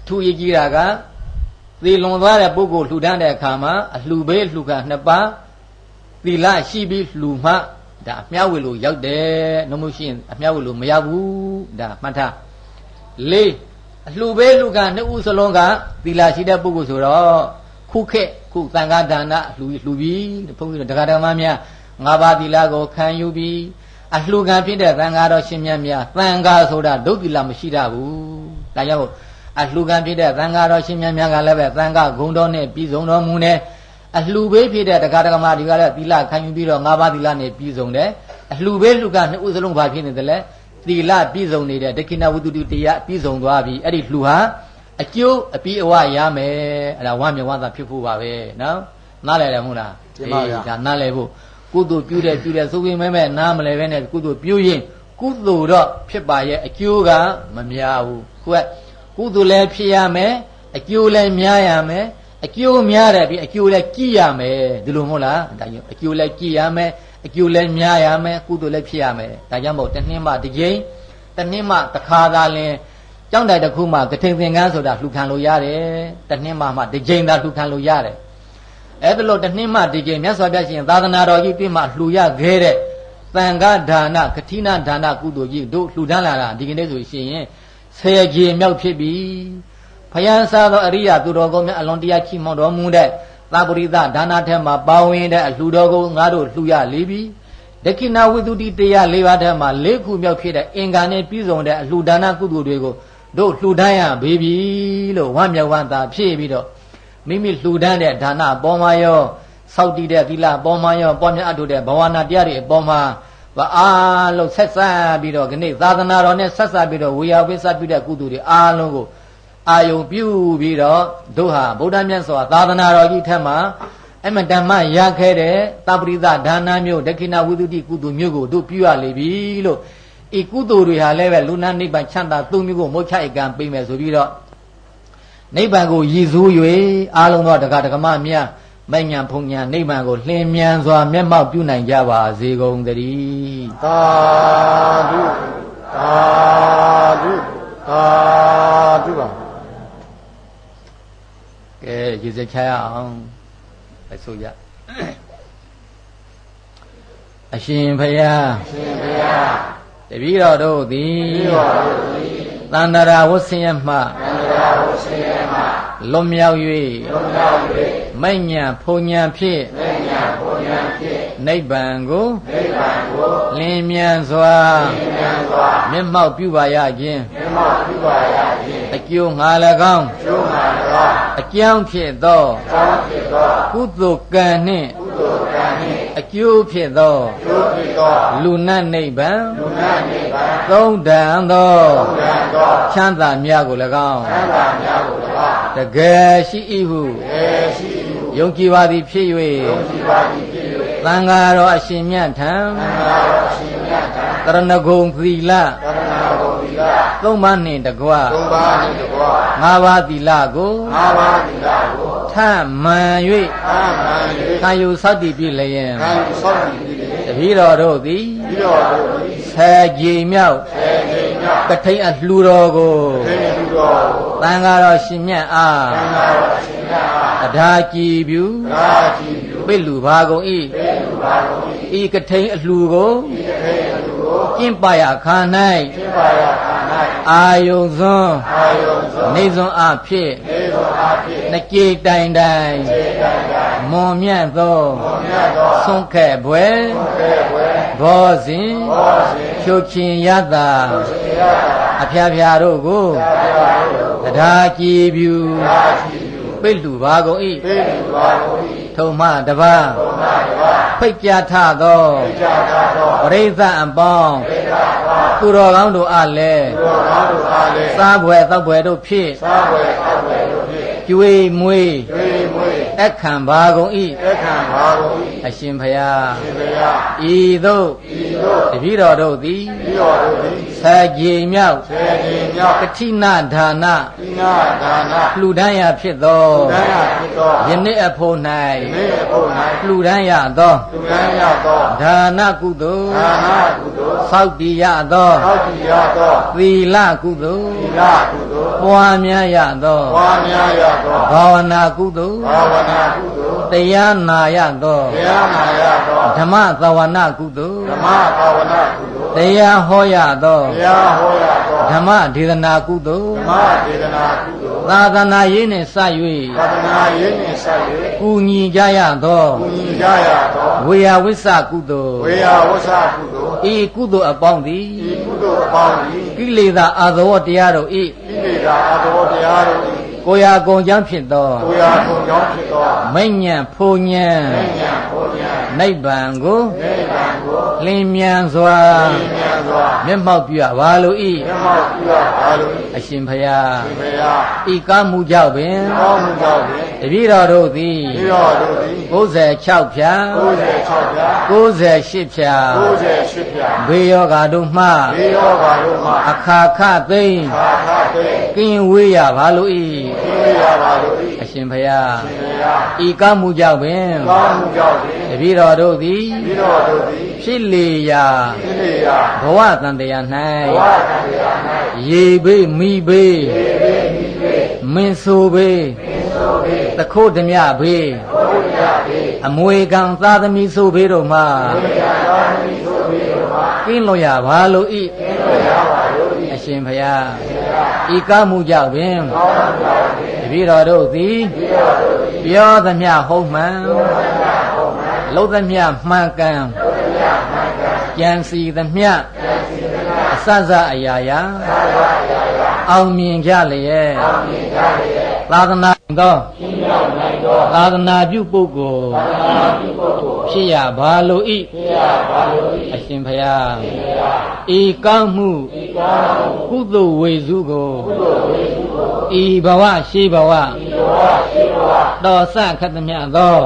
ထူရကြီးတာကသေလွန်သွားတဲ့ပုဂ္ဂိုလ်လှူဒန်းတဲ့အခါမှာအလှူဘေးလှူကနှစ်ပါးသီလရှိပြီးလှူမှဒါအမျှဝေလို့ရောက်တယ်နှမို့ရှိရင်အမျှဝေလို့မရောက်ဘူးဒါမှတ်ထား လေးအလှပဲလူကနှစ်ဦးစလုံးကသီလရှိတဲ့ပုဂ္ဂိုလ်ဆိုတော့ခုခက်ခုသံဃာဒါနလှူလှူပြီးဘုန်းကြီးတို့တရားဓမ္မများငါးပါးသီလကိုခံယူပြီးအလှကံဖြစ်တဲ့သံဃာတော်ရှင်မြတ်များသံဃာဆိုတာဒုတိလမရှိတတ်ဘူးဒါကြောင့်အလှကံဖြစ်တဲ့သံဃာတော်ရှင်မြတ်များကလည်းပဲသံဃာဂုံတော်နဲ့ပြည်စုံတော်မူနေအလှဘေးဖြစ်တဲ့တရားဓမ္မတွေကလည်းသီလခံယူပြီးတော့ငါးပါးသီလနဲ့ပြည်စုံတယ်အလှဘေးလူကနှစ်ဦးစလုံးဘာဖြစ်နေတယ်လဲ သီလပြည့်စုံနေတဲ့ဒက္ခိဏဝတ္တုတရားပြည့်စုံသွားပြီအဲ့ဒီလှူဟာအကျိုးအပြီးအဝရမယ်အဲ့ဒါဝမ်းမြောက်ဝမ်းသာဖြစ်ဖို့ပါပဲနော်နားလည်တယ်မဟုတ်လားတင်ပါဗျာဒါနားလည်ဖို့ကုသိုလ်ပြုတဲ့ပြုတဲ့သုခိမဲမဲနားမလဲပဲနဲ့ကုသိုလ်ပြုရင်ကုသိုလ်တော့ဖြစ်ပါရဲ့အကျိုးကမများဘူးခုကကုသိုလ်လည်းဖြစ်ရမယ်အကျိုးလည်းများရမယ်အကျိုးများတယ်ပြီးအကျိုးလည်းကြည်ရမယ်ဒီလိုမဟုတ်လားဒါကြောင့်အကျိုးလည်းကြည်ရမယ် အကျိုးလည်းများရမယ်ကုသိုလ်လည်းဖြစ်ရမယ်ဒါကြောင့်မို့တစ်နှစ်မှတစ်ကြိမ်တစ်နှစ်မှတစ်ခါသာလင်ကျောင်းတိုင်တစ်ခုမှကထိန်သင်္ကန်းဆိုတာလှူခံလို့ရတယ်တစ်နှစ်မှမှတစ်ကြိမ်သာလှူခံလို့ရတယ်အဲ့ဒါလို့တစ်နှစ်မှတစ်ကြိမ်မြတ်စွာဘုရားရှင်သာသနာတော်ကြီးပြည့်မှလှူရခဲ့တဲ့သံဃာဒါနကတိနာဒါနကုသိုလ်ကြီးတို့လှူဒန်းလာတာဒီကနေ့ဆိုရှင်ဆယ်ကြိမ်မြောက်ဖြစ်ပြီဖယားစားသောအရိယာသူတော်ကောင်းများအလွန်တရာချီးမွမ်းတော်မူတဲ့ သာပရိသဒါနထက်မှာပါဝင်တဲ့အလှူတော်ကိုငါတို့လှူရလေပြီဒက္ခိဏဝိသုတိတရား၄ပါးထက်မှာ၄ခုမြောက်ဖြစ်တဲ့အင်္ဂါနဲ့ပြည့်စုံတဲ့အလှူဒါနကုသိုလ်တွေကိုတို့လှူဒန်းရဘေးပြီလို့ဝမ်းမြောက်ဝမ်းသာဖြစ်ပြီးတော့မိမိလှူဒန်းတဲ့ဒါနပေါ်မှာရောစောက်တည်တဲ့သီလပေါ်မှာရောပွားများအပ်တဲ့ဘဝနာတရားတွေအပေါ်မှာဘာအားလုံးဆက်ဆက်ပြီးတော့ခဏသာသနာတော်နဲ့ဆက်ဆက်ပြီးတော့ဝေယဝိသပြုတဲ့ကုသိုလ်တွေအားလုံးကို အာယုံပြုပြီးတော့တို့ဟာဗုဒ္ဓမြတ်စွာသာသနာတော်ကြီးထက်မှာအမတန်မှရခဲ့တဲ့သပရိသဒါနမျိုးဒက္ခိဏဝိသုတိကုသိုလ်မျိုးကိုတို့ပြုရလေပြီလို့ဤကုသိုလ်တွေဟာလည်းပဲလူနာနိဗ္ဗာန်ချမ်းသာသုံးမျိုးကိုမောက္ခဧကံပေးမယ်ဆိုပြီးတော့နိဗ္ဗာန်ကိုရည်စူး၍အားလုံးသောတက္ကဒကမများမိုက်ညာဖုန်ညာနိဗ္ဗာန်ကိုလင်းမြန်စွာမျက်မှောက်ပြုနိုင်ကြပါစေကုန်သတည်းသာဓုသာဓုသာဓုပါ ကဲရေစက်ချရအောင်အဆိုရအရှင်ဖယားရှင်ဘုရားတပည့်တော်တို့သည်ပြီးတော်တို့သည်တန္တရာဝဆင်းရမှသံဃာကိုဆင်းရဲမှလွန်မြောက်လွန်မြောက်၍၍မိုက်ညာဖုန်ညာဖြင့်မေညာဘုံညာဖြင့်နိဗ္ဗာန်ကိုနိဗ္ဗာန်ကိုလင်းမြန်စွာသင်္ကန်းစွာမျက်မှောက်ပြုပါရခြင်းမြတ်မောပြုပါရ ခြင်းအကျိုးငါ၎င်းကျိုးမှာတော်အကြောင်းဖြစ်သောကောင်းဖြစ်သောကုသိုလ်ကံနှင့်ကုသိုလ်ကံနှင့်အကျိုးဖြစ်သောကျိုးဖြစ်သောလူနတ်နိဗ္ဗာန်လူနာနိဗ္ဗာန်သုံးတန်သောကံသောချမ်းသာများကို၎င်းသံဃာများကို၎င်းတကယ်ရှိ၏ဟုေရှိဟုယုံကြည်ပါသည်ဖြစ်ယုံ၍ကြည်ပါသည်ဖြစ်၍သံဃာတော်အရှင်မြတ်ထံသံဃာတော်အရှင်မြတ်ထံတရဏဂုံသီလကရဏဂုံဒီက သုံးပါးနှင့်တကွသုံးပါးနှင့်တကွာငါးပါးသီလကိုငါးပါးဒီလာကိုထမှန်၍အာမန်ခံယူစောင့်တည်ပြလျင်၍ခံဆောက်တည်ပြီးလေတပည့်တော်တို့သည်ပြီးတော့တို့သည်ဆယ်ကြည်မြောက်ဆယ်ကြိမ်မြောက်ကထိန်အလှူတော်ကိုသိနေတော်ကိုသံဃာတော်ရှင်မြတ်အားသံဃာတော်အရှင်မြတ်အားအဒါကြည်ပြုသာကြည်ပြုပိလူပါကုန်၏ပေလူပါတော်ဤဤကထိန်အလှူကိုဒီတစ်ခေတ်လူကိုကျင့်ပရခါ၌ရှင်းပါရခန္ဓာ အာယုံစွန်းအာယုံသောနေစွန်းအဖြစ်နေသောအဖြစ်နှကြေတိုင်တိုင်ခြေတိုင်တိုင်မွန်မြတ်သောဘုံမြတ်သောဆုံးခဲ့ဘွယ်ကဲဝဲဘောဇင်ဘောဇင်ဖြိုခင်ရတာသေရတာအဖျားဖျားတို့ကိုသာယာတို့တရားကြည်ပြုသာကြည်ပြုပိလူပါကုန်၏ပေလူပါတော်ဤထုံမှတပါးဘုံနာတပါးဖိတ်ပြထသောသိကြတာသောပရိသတ်အပေါင်းသေတာ သောသူတော်ကောင်းတို့အားလည်းသူတော်ကောင်းတို့အားလည်းစားပွဲတောက်ပွဲတို့ဖြင့်သာဝေသောဝေတို့ဖြင့်ကျွေးမွေးတွေးမွေး အခခံပါကုန်၏အခမ်းပါတော်ဤအရှင်ဖယားရှင်ဘုရားဤသို့ဤတို့တပည့်တော်တို့သည်ပြီးတော်တို့သည်ဆာကြည်မြောက်ဆယ်ကြိမ်မြောက်ကတိနာဒါနသီနာဒါနလှူဒန်းရဖြစ်သောတန်ရဖြစ်သောယနေ့အဖို့ဒီ၌နေ့အဖို့၌လှူဒန်းရသောသူကံရသောဒါနကုသိုလ်ဒါနကုသိုလ်သောက်တည်ရသောသောတိရသောသီလကုသိုလ်သီလကုသိုလ်ပွားများရသောပွားများရသောဘာဝနာကုသိုလ်ဘာဝနာကုသိုလ်တရားနာရသောတရားနာရသောဓမ္မသဝနာကုသိုလ်ဓမ္မဘာဝနာကုသိုလ်တရားဟောရသောတရားဟောရသောဓမ္မဒေသနာကုသိုလ်ဓမ္မဒေသနာကုသိုလ်သာသနာရေးနှင့်စသာ၍သနာရေးနှင့်ဆက်၍ကူညီကြရသောကုညီကြရသောဝေယဝိစ္စကုသိုလ်ဝေယဝဆကုသိုလ်ဤကုသိုလ်အပေါင်းသည်ဤကုသိုလ်အပေါင်းသည်ကိလေသာအာသဝတရားတို့ဤဣတိတာအတော်တရားတို့သည် ကိုရာကုံကြောင့်ဖြစ်သောကိုရာထုံကြောင့်ဖြစ်သောမိညံဖူညံဉာဏ်ဘုရားနိဗ္ဗာန်ကိုနိဗ္ဗာန်ကိုလင်းမြန်စွာဉာဏ်စွာမျက်မှောက်ပြုရပါလို၏မျက်မှောက်ပြုရပါလို့ အရှင်ဖယားဒီဘုရားဤကားမှုကြောင့်ပင်ကောင်းမှုကြောင့်ဖြင့်တပည့်တော်တို့သည်ပြီးတော့တို့သည်96ဖြာ96ပြား98ဖြာ98ပြားဘေးယောဂါတို့မှဘေးရောဂါတို့မှအခါခသိမ့်ခါခါသိကင်းဝေးရပါလို့ဤပြေးရပါလို့ဤအရှင်ဘုရားရှင်ရာဤကောင်းမှုကြောင့်ပင်ကောင်းမှုကြောင့်သည်တပည့်တော်တို့သည်ပြီးတော့တို့သည်ဖြစ်လေရာဒီလေရာဘဝတန်တရားဘဝ၌ကံတရား၌ ရေဘေးမိဘေးေဘေးမိဘေးမင်းဆိုဘေးသင်္ဆိုဘေးတခိုးဓမြဘေးဘုရားဘေးအမွေကံသာသမီဆိုဘေးတို့မှဘုရားတော်မူဆိုဘေးတို့မှာကင်းလို့ရပါလို့ဤသင်တို့ရပါလို့ဤအရှင်ဘုရားဤကောင်းမှုကြောင့်ပင်ကောင်းမှုကြောင့်သည်တပည့်တော်တို့သည်ပြီးတော့တို့သည်ပြောသမျှဟုတ်မှန်လုံးသမျှမှန်ကန်ကြံစီသမျှအ စစအရာရာအောင်မြင်ကြလျက်သာသနာသောသာသနာပြုပုဂ္ဂိုလ်ဖြစ်ရပါလို့ဤအရှင်ဘုရားဤကောင်းမှုကုသိုလ်ဝေစုကိုဤဘဝရှိဘဝတော်စခတ်သမျှသော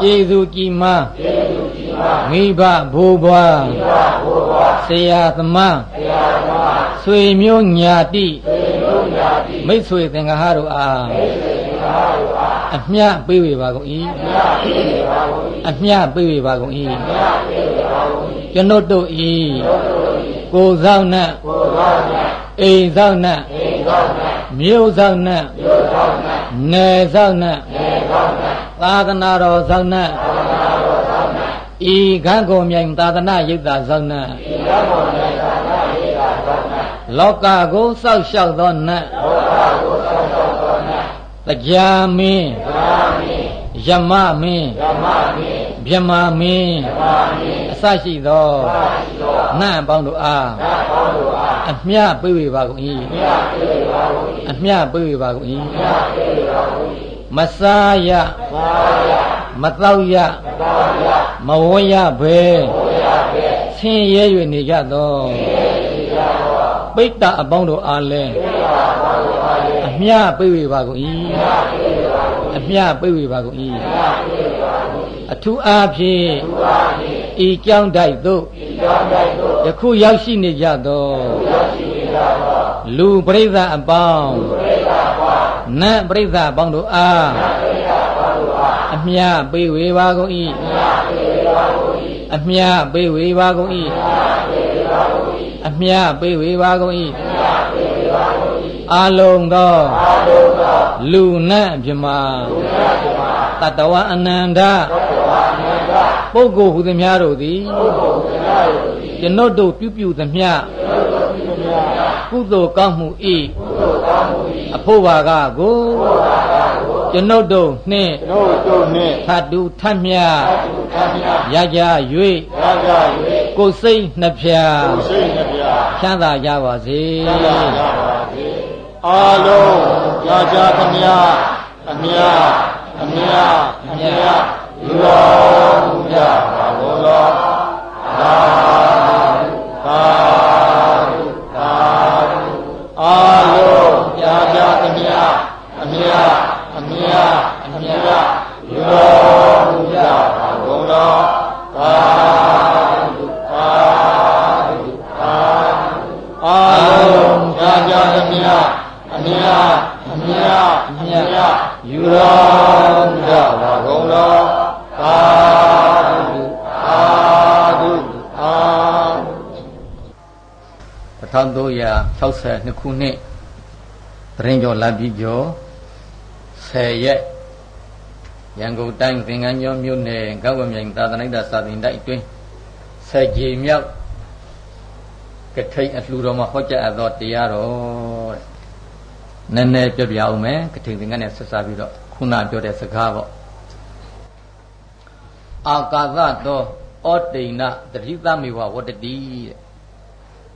ကျေးဇူးကြီးမား မိဘဘိုးဘွားဆရာသမားဆွေမျိုးညာတိမိတ်ဆွေသင်္ဃဟတို့အားအမျှပေးဝေပါကုန်၏အမျှပေးဝေပါကုန်၏ကျွန်ုပ်တို့ဤကိုယ်ဆောင်နှင့်အိမ်ဆောင်နှင့်မြို့ဆောင်နှင့်နယ်ဆောင်နှင့်သာသနာတော်ဆောင်နှင့် ဤကံကုန်မြိုင်သာသနာယုတ်တာဆောင်နှင့်လောကကိုစောက်ရှောက်သောနတ်တရားမင်းယမမင်းမြမမင်းအစရှိသောနတ်အပေါင်းတို့အားအမျှပေးဝေပါကုန်၏အမျှပေးဝေပါကုန်၏မစားရမတော့ရမ ဝန်းရဘဲဆင်းရဲ၍နေကြသောပိဋ္ဌအပေါင်းတို့အားလည်းအမျှပေးဝေပါကုန်၏အမျှပေးဝေပါကုန်၏အထူးအားဖြင့်ဤကြောင်းတိုက်သို့ယခုရောက်ရှိနေကြသောလူပရိသတ်အပေါင်းနတ်ပရိသတ်အပေါင်းတို့အားအမျှပေးဝေပါကုန်၏ အမျှပေးဝေပါကုန်၏အမျှပေးဝေပါကုန်၏အာလုံးသောလူနတ်မြမတတဝအနန္တပုဂ္ဂိုလ်ဟူသည်များတို့သည်ကျွန်ုပ်တို့ပြုပြုသမျှကုသိုလ်ကောင်းမှုဤအဖို့ဘာကကို ကျွန်ုပ်တို့နှင့်ကျွန်ုပ်တို့နှင့်ထတူထမြသံဃာရကြ၍ရကြ၍ကိုယ်စိတ်နှဖျားကိုယ်စိတ်နှပြချမ်းသာကြပါစေသံဃာရပါစေအာလုံးကြာကြာသမျှအမြအမြအမြလူတော်မူကြပါဘောလောသာသာသာအာလုံးကြာကြာသမျှအမြအမြအမြလူ တော်မူကြပါဘောလောသာသာသာအာလုံးကြာကြာသမျှအမြအမြအမြယူတော်မူကြပါကုန်လောသာဓုသာဓုသာဓု1362ခုနှစ်တရင်ကျော်လက်ပြီးကျော်10ရက် ရန်ကုန်တိုင်းသင်္ကန်းကျော်မြို့နယ်ကောက်ဝမြိုင်သာသနိတ္တစာသင်တိုက်အတွင်း10ကြိမ်မြောက်ကထိန်အလှူတော်မှာဟောကြားအပ်သောတရားတော်တဲ့နည်းနည်းပြပြအောင်မယ်ကထိန်သင်္ကန်းနဲ့ဆက်စားပြီးတော့ခုနပြောတဲ့စကားပေါ့အာကာသသောဩတိဏတတိသမေဝဝတ္တတိတဲ့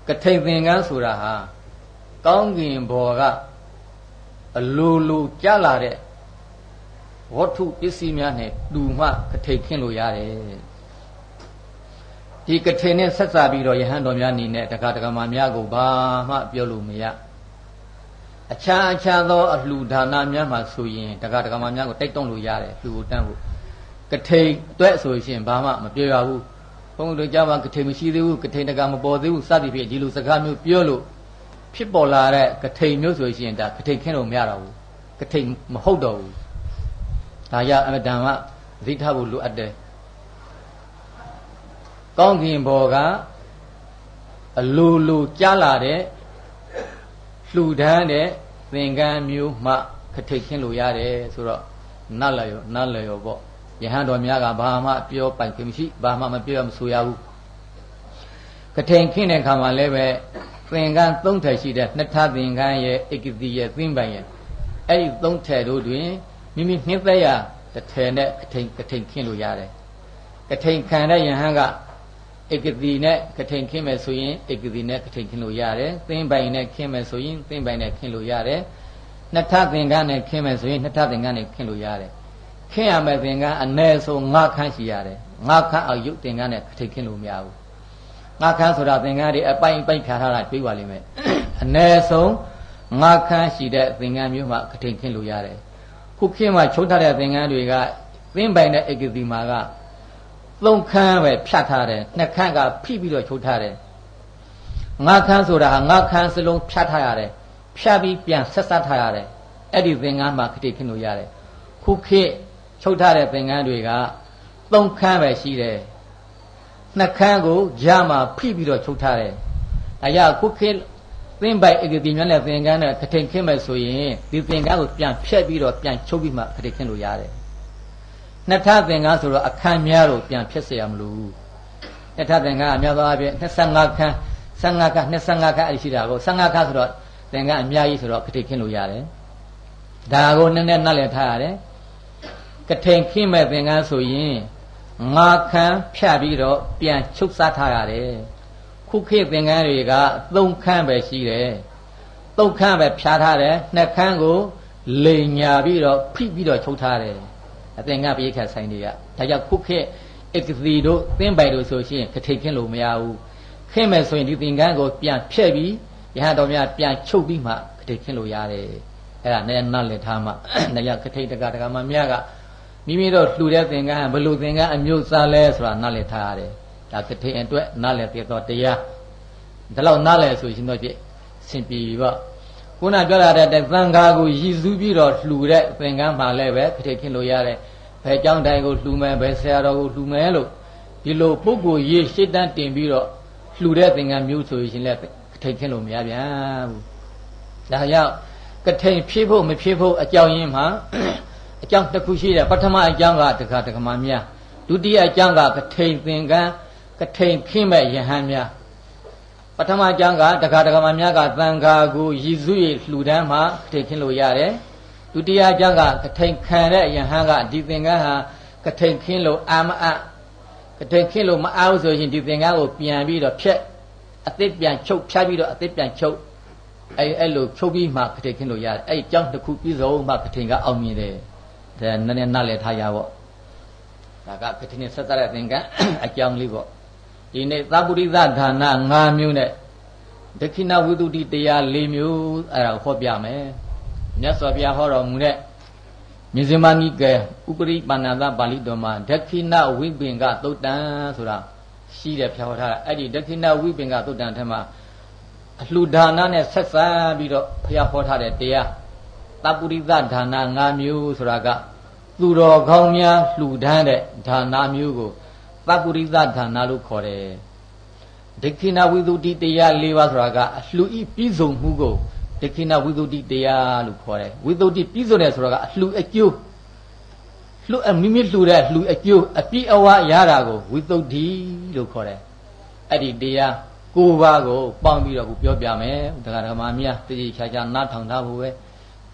ကထိန်သင်္ကန်းဆိုတာဟာကောင်းကင်ဘော်ကအလိုလိုကြလာတဲ့ ဝတ္ထုပစ္စည်းများနဲ့တူမှကထိန်ခင်းလို့ရတယ်ဒီကထိန်နဲ့ဆက်စားပြီးတော့ယဟန်တော်များအနေနဲ့တက္ကະတက္ကမများကိုဘာမှပြောလို့မရအခြားအခြားသောအလှဒါနများမှာဆိုရင်တက္ကဒကမများကိုတိုက်တွန်းလို့ရတယ်လှူကိုတန်းဖို့ကထိန်တွဲဆိုရှင်ဘာမှမပြောရဘူးဘုန်းကြီးတို့ကြားမှာကထိန်မရှိသေးဘူးကထိန်တကမပေါ်သေးဘူးစသည်ဖြင့်ဒီလိုစကားမျိုးပြောလို့ဖြစ်ပေါ်လာတဲ့ကထိန်မျိုးဆိုရှင်ဒါကထိန်ခင်းလို့မရတော့ဘူးကထိန်မဟုတ်တော့ဘူး ဒါရအမတန်မှသိထားဖို့လိုအပ်တယ်ကောင်းကင်ဘော်ကအလိုလိုကြားလာတဲ့လှူဒန်းတဲ့သင်္ကန်းမျိုးမှခထိတ်ခင်းလို့ရတယ်ဆိုတော့နတ်လျောနတ်လျောပေါ့ယဟန်တော်များကဘာမှပြောပိုင်ခင်မရှိဘာမှမပြောမဆိုရဘူးကထိန်ခင်းတဲ့ခါမှာလည်းပဲသင်္ကန်းသုံးထည်ရှိတဲ့နှစ်ထသင်္ကန်းရဲ့ဧကတိရဲ့သင်းပိုင်ရဲ့အဲ့ဒီသုံးထည်တို့တွင် မိမိနှစ်သက်ရတစ်ထည်နဲ့ကထိန်ကထိန်ခင်းလို့ရတယ်ကထိန်ခံတဲ့ယဟန်ကဧကတိနဲ့ကထိန်ခင်းမယ်ဆိုရင်ဧကတိနဲ့ကထိန်ခင်းလို့ရတယ်သင်းပိုင်နဲ့ခင်းမယ်ဆိုရင်သင်းပိုင်နဲ့ခင်းလို့ရတယ်နှစ်ထသင်္ကန်းနဲ့ခင်းမယ်ဆိုရင်နှစ်ထသင်္ကန်းနဲ့ခင်းလို့ရတယ်ခင်းရမယ်သင်္ကန်းအ ਨੇ ဆုံးငါခန်းရှိရတယ်ငါခန်းအောင်ရုပ်သင်္ကန်းနဲ့ကထိန်ခင်းလို့မရဘူးငါခန်းဆိုတာသင်္ကန်းတွေအပိုင်ပိုင်ဖြာထားတာတွေးပါလိမ့်မယ်အ ਨੇ ဆုံးငါခန်းရှိတဲ့သင်္ကန်းမျိုးမှကထိန်ခင်းလို့ရတယ် ခုခင်းမှာချုပ်ထားတဲ့သင်္ကန်းတွေကသင်းပိုင်တဲ့ဧကတိမှာကသုံးခန်းပဲဖြတ်ထားတယ်နှစ်ခန်းကဖိပြီးတော့ချုပ်ထားတယ်ငါးခန်းဆိုတာဟာငါးခန်းစလုံးဖြတ်ထားရတယ်ဖြတ်ပြီးပြန်ဆက်ဆက်ထားရတယ်အဲ့ဒီသင်္ကန်းမှာခတိခင်းလို့ရတယ်ခုခေတ်ချုပ်ထားတဲ့သင်္ကန်းတွေကသုံးခန်းပဲရှိတယ်နှစ်ခန်းကိုရမှာဖိပြီးတော့ချုပ်ထားတယ်ဒါရခုခေတ် သင်ပိုက်အကတိများနဲ့သင်္ကန်းနဲ့ခတိခင်းမယ်ဆိုရင်ဒီသင်္ကန်းကိုပြန်ဖြတ်ပြီးတော့ပြန်ချုပ်ပြီးမှခတိခင်းလို့ရတယ်နှစ်ထသင်္ကန်းဆိုတော့အခန်းများတော့ပြန်ဖြစ်เสียရမလို့နှစ်ထသင်္ကန်းအများသောအားဖြင့်25ခန်း15ခန်း25ခန်းအဲ့ရှိတာကို15ခန်းဆိုတော့သင်္ကန်းအများကြီးဆိုတော့ကတိခင်းလို့ရတယ်ဒါကိုနည်းနည်းနှက်လည်ထားရတယ်ကထိန်ခင်းမဲ့သင်္ကန်းဆိုရင်ငါခန်းဖြတ်ပြီးတော့ပြန်ချုပ်စားထားရတယ် ခုခေတ်သင်္ကန်းတွေက၃ခန်းပဲရှိတယ်၃ခန်းပဲဖြားထားတယ်နှစ်ခန်းကိုလိန်ညာပြီးတော့ဖိပြီးတော့ချုပ်ထားတယ်အသင်္ကပိခတ်ဆိုင်တွေကဒါကြောင့်ခုခေတ်အက္ကသီတို့သင်ပိုင်တို့ဆိုရှင်ခထိတ်ခင်းလို့မရဘူးခင်းမယ်ဆိုရင်ဒီသင်္ကန်းကိုပြန်ဖြည့်ပြီးရဟန်းတော်များပြန်ချုပ်ပြီးမှခထိတ်ခင်းလို့ရတယ်အဲ့ဒါနဲ့နတ်လက်ထားမှဒါကြောင့်ခထိတ်တကတကမများကမိမိတို့လှူတဲ့သင်္ကန်းဘလို့သင်္ကန်းအမျိုးစားလဲဆိုတာနတ်လက်ထားရတယ် ဒါခထိတ်အတွက်နတ်လက်ပြတော့တရားဒါတော့နတ်လက်ဆိုရှင်တော့ပြစင်ပြီပေါ့ခုနပြောရတဲ့သံဃာကိုရည်စူးပြီးတော့လှူတဲ့သင်္ကန်းမှလည်းပဲခထိတ်ခင်းလို့ရတယ်ဘယ်ကြောင်းတိုင်ကိုလှူမယ်ဘယ်ဆရာတော်ကိုလှူမယ်လို့ဒီလိုပုဂ္ဂိုလ်ရေးရှစ်တန်းတင်ပြီးတော့လှူတဲ့သင်္ကန်းမျိုးဆိုရင်လည်းကထိန်ခင်းလို့မရပြန်ဘူးဒါကြောင့်ကထိန်ဖြည့်ဖို့မဖြည့်ဖို့အကြောင်းရင်းမှာအကြောင်းတစ်ခုရှိတယ်ပထမအကြောင်းကတက္ကတက္ကမများဒုတိယအကြောင်းကကထိန်သင်္ကန်း ကထိန်ခင်းမဲ့ယဟန်များပထမအကြောင်းကတက္ကတက္ကမများကသံဃာကိုရည်စုရလှူဒန်းမှကထိန်ခင်းလို့ရတယ်ဒုတိယအကြောင်းကကထိန်ခံတဲ့ယဟန်ကဒီသင်္ကန်းဟာကထိန်ခင်းလို့အာမအကထိန်ခင်းလို့မအားဘူးဆိုရင်ဒီသင်္ကန်းကိုပြန်ပြီးတော့ဖြက်အသစ်ပြန်ချုပ်ဖြတ်ပြီးတော့အသစ်ပြန်ချုပ်အဲအဲ့လိုချုပ်ပြီးမှကထိန်ခင်းလို့ရတယ်အဲ့ကြောင်းတစ်ခုပြီးဆုံးမှကထိန်ကအောင်မြင်တယ်ဒါနည်းနည်းနားလည်ထားရပေါ့ဒါကကထိန်နဲ့ဆက်သက်တဲ့သင်္ကန်းအကြောင်းလေးပေါ့ ဒီနေ့သဗ္ဗုရိသဌာန၅မျိုးနဲ့ဒက္ခိဏဝိတုတိတရား၄မျိုးအဲ့ဒါဟောပြမယ်မြတ်စွာဘုရားဟောတော်မူတဲ့မြဇမနိကေဥပရိပါဏာသပါဠိတော်မှာဒက္ခိဏဝိပင်ကသုတ်တံဆိုတာရှိတယ်ဖြောထားတာအဲ့ဒီဒက္ခိဏဝိပင်ကသုတ်တံထဲမှာအလှဒါနနဲ့ဆက်ဆံပြီးတော့ဘုရားဟောထားတဲ့တရားတပုရိသဒါန၅မျိုးဆိုတာကသူတော်ကောင်းများလှူဒန်းတဲ့ဒါနမျိုးကို တပုရိသဒါနလို့ခေါ်တယ်ဒက္ခိဏဝိသုတိတရား၄ပါးဆိုတာကအလှူဤပြီးဆုံးမှုကိုဒခိဏဝိသုဒ္ဓိတရားလို့ခေါ်တယ်ဝိသုဒ္ဓိပြီးဆိုတယ်ဆိုတော့ကအလှအကျိုးလှအမိမိလှတဲ့လှအကျိုးအပြည့်အဝရတာကိုဝိသုဒ္ဓိလို့ခေါ်တယ်အဲ့ဒီတရားကိုးပါးကိုပေါင်းပြီးတော့ကိုပြောပြမယ်ဒကာဒကမာမြတ်တတိချာချာနားထောင်ထားဖို့ပဲ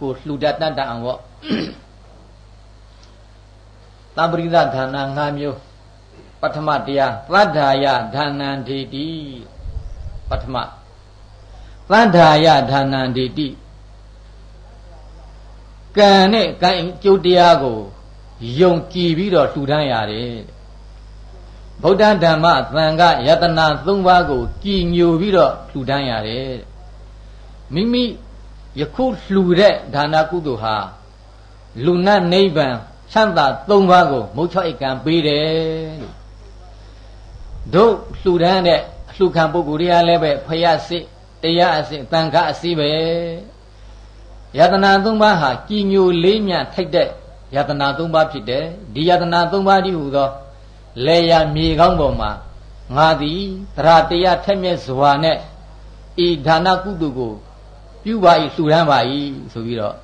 ကိုလှတတ်တတ်တအောင်ပေါ့သပရိသဌာန၅မျိုး ပထမတရားသတ္ထာယဌာနံဒေတိပထမသန္ဓာယဌာနံဒေတိကံနဲ့ကံကျုပ်တရားကိုယုံကြည်ပြီးတော့လှူဒန်းရတယ်ဗုဒ္ဓဓမ္မသံဃယတနာ၃ပါးကိုကြည်ညိုပြီးတော့လှူဒန်းရတယ်မိမိယခုလှူတဲ့ဒါနကုသိုလ်ဟာလူနတ်နိဗ္ဗာန်ချမ်းသာ၃ပါးကိုမုတ်ချောအိကံပေးတယ်လို့ တို့လှူဒန်းတဲ့လှူခံပုဂ္ဂိုလ်တွေကလည်းပဲဖယစစ်တရားအစစ်တန်ခါအစီပဲယတနာ၃ပါးဟာကြည်ညိုလေးမြထိုက်တဲ့ယတနာ၃ပါးဖြစ်တယ်ဒီယတနာ၃ပါးဒီဟူသောလေယာမြေကောင်းပေါ်မှာငါသည်တရားတရားထက်မြက်စွာနဲ့ဤဒါနကုသိုလ်ကို ပြုပါ၏လှူဒန်းပါ၏ဆိုပြီးတော့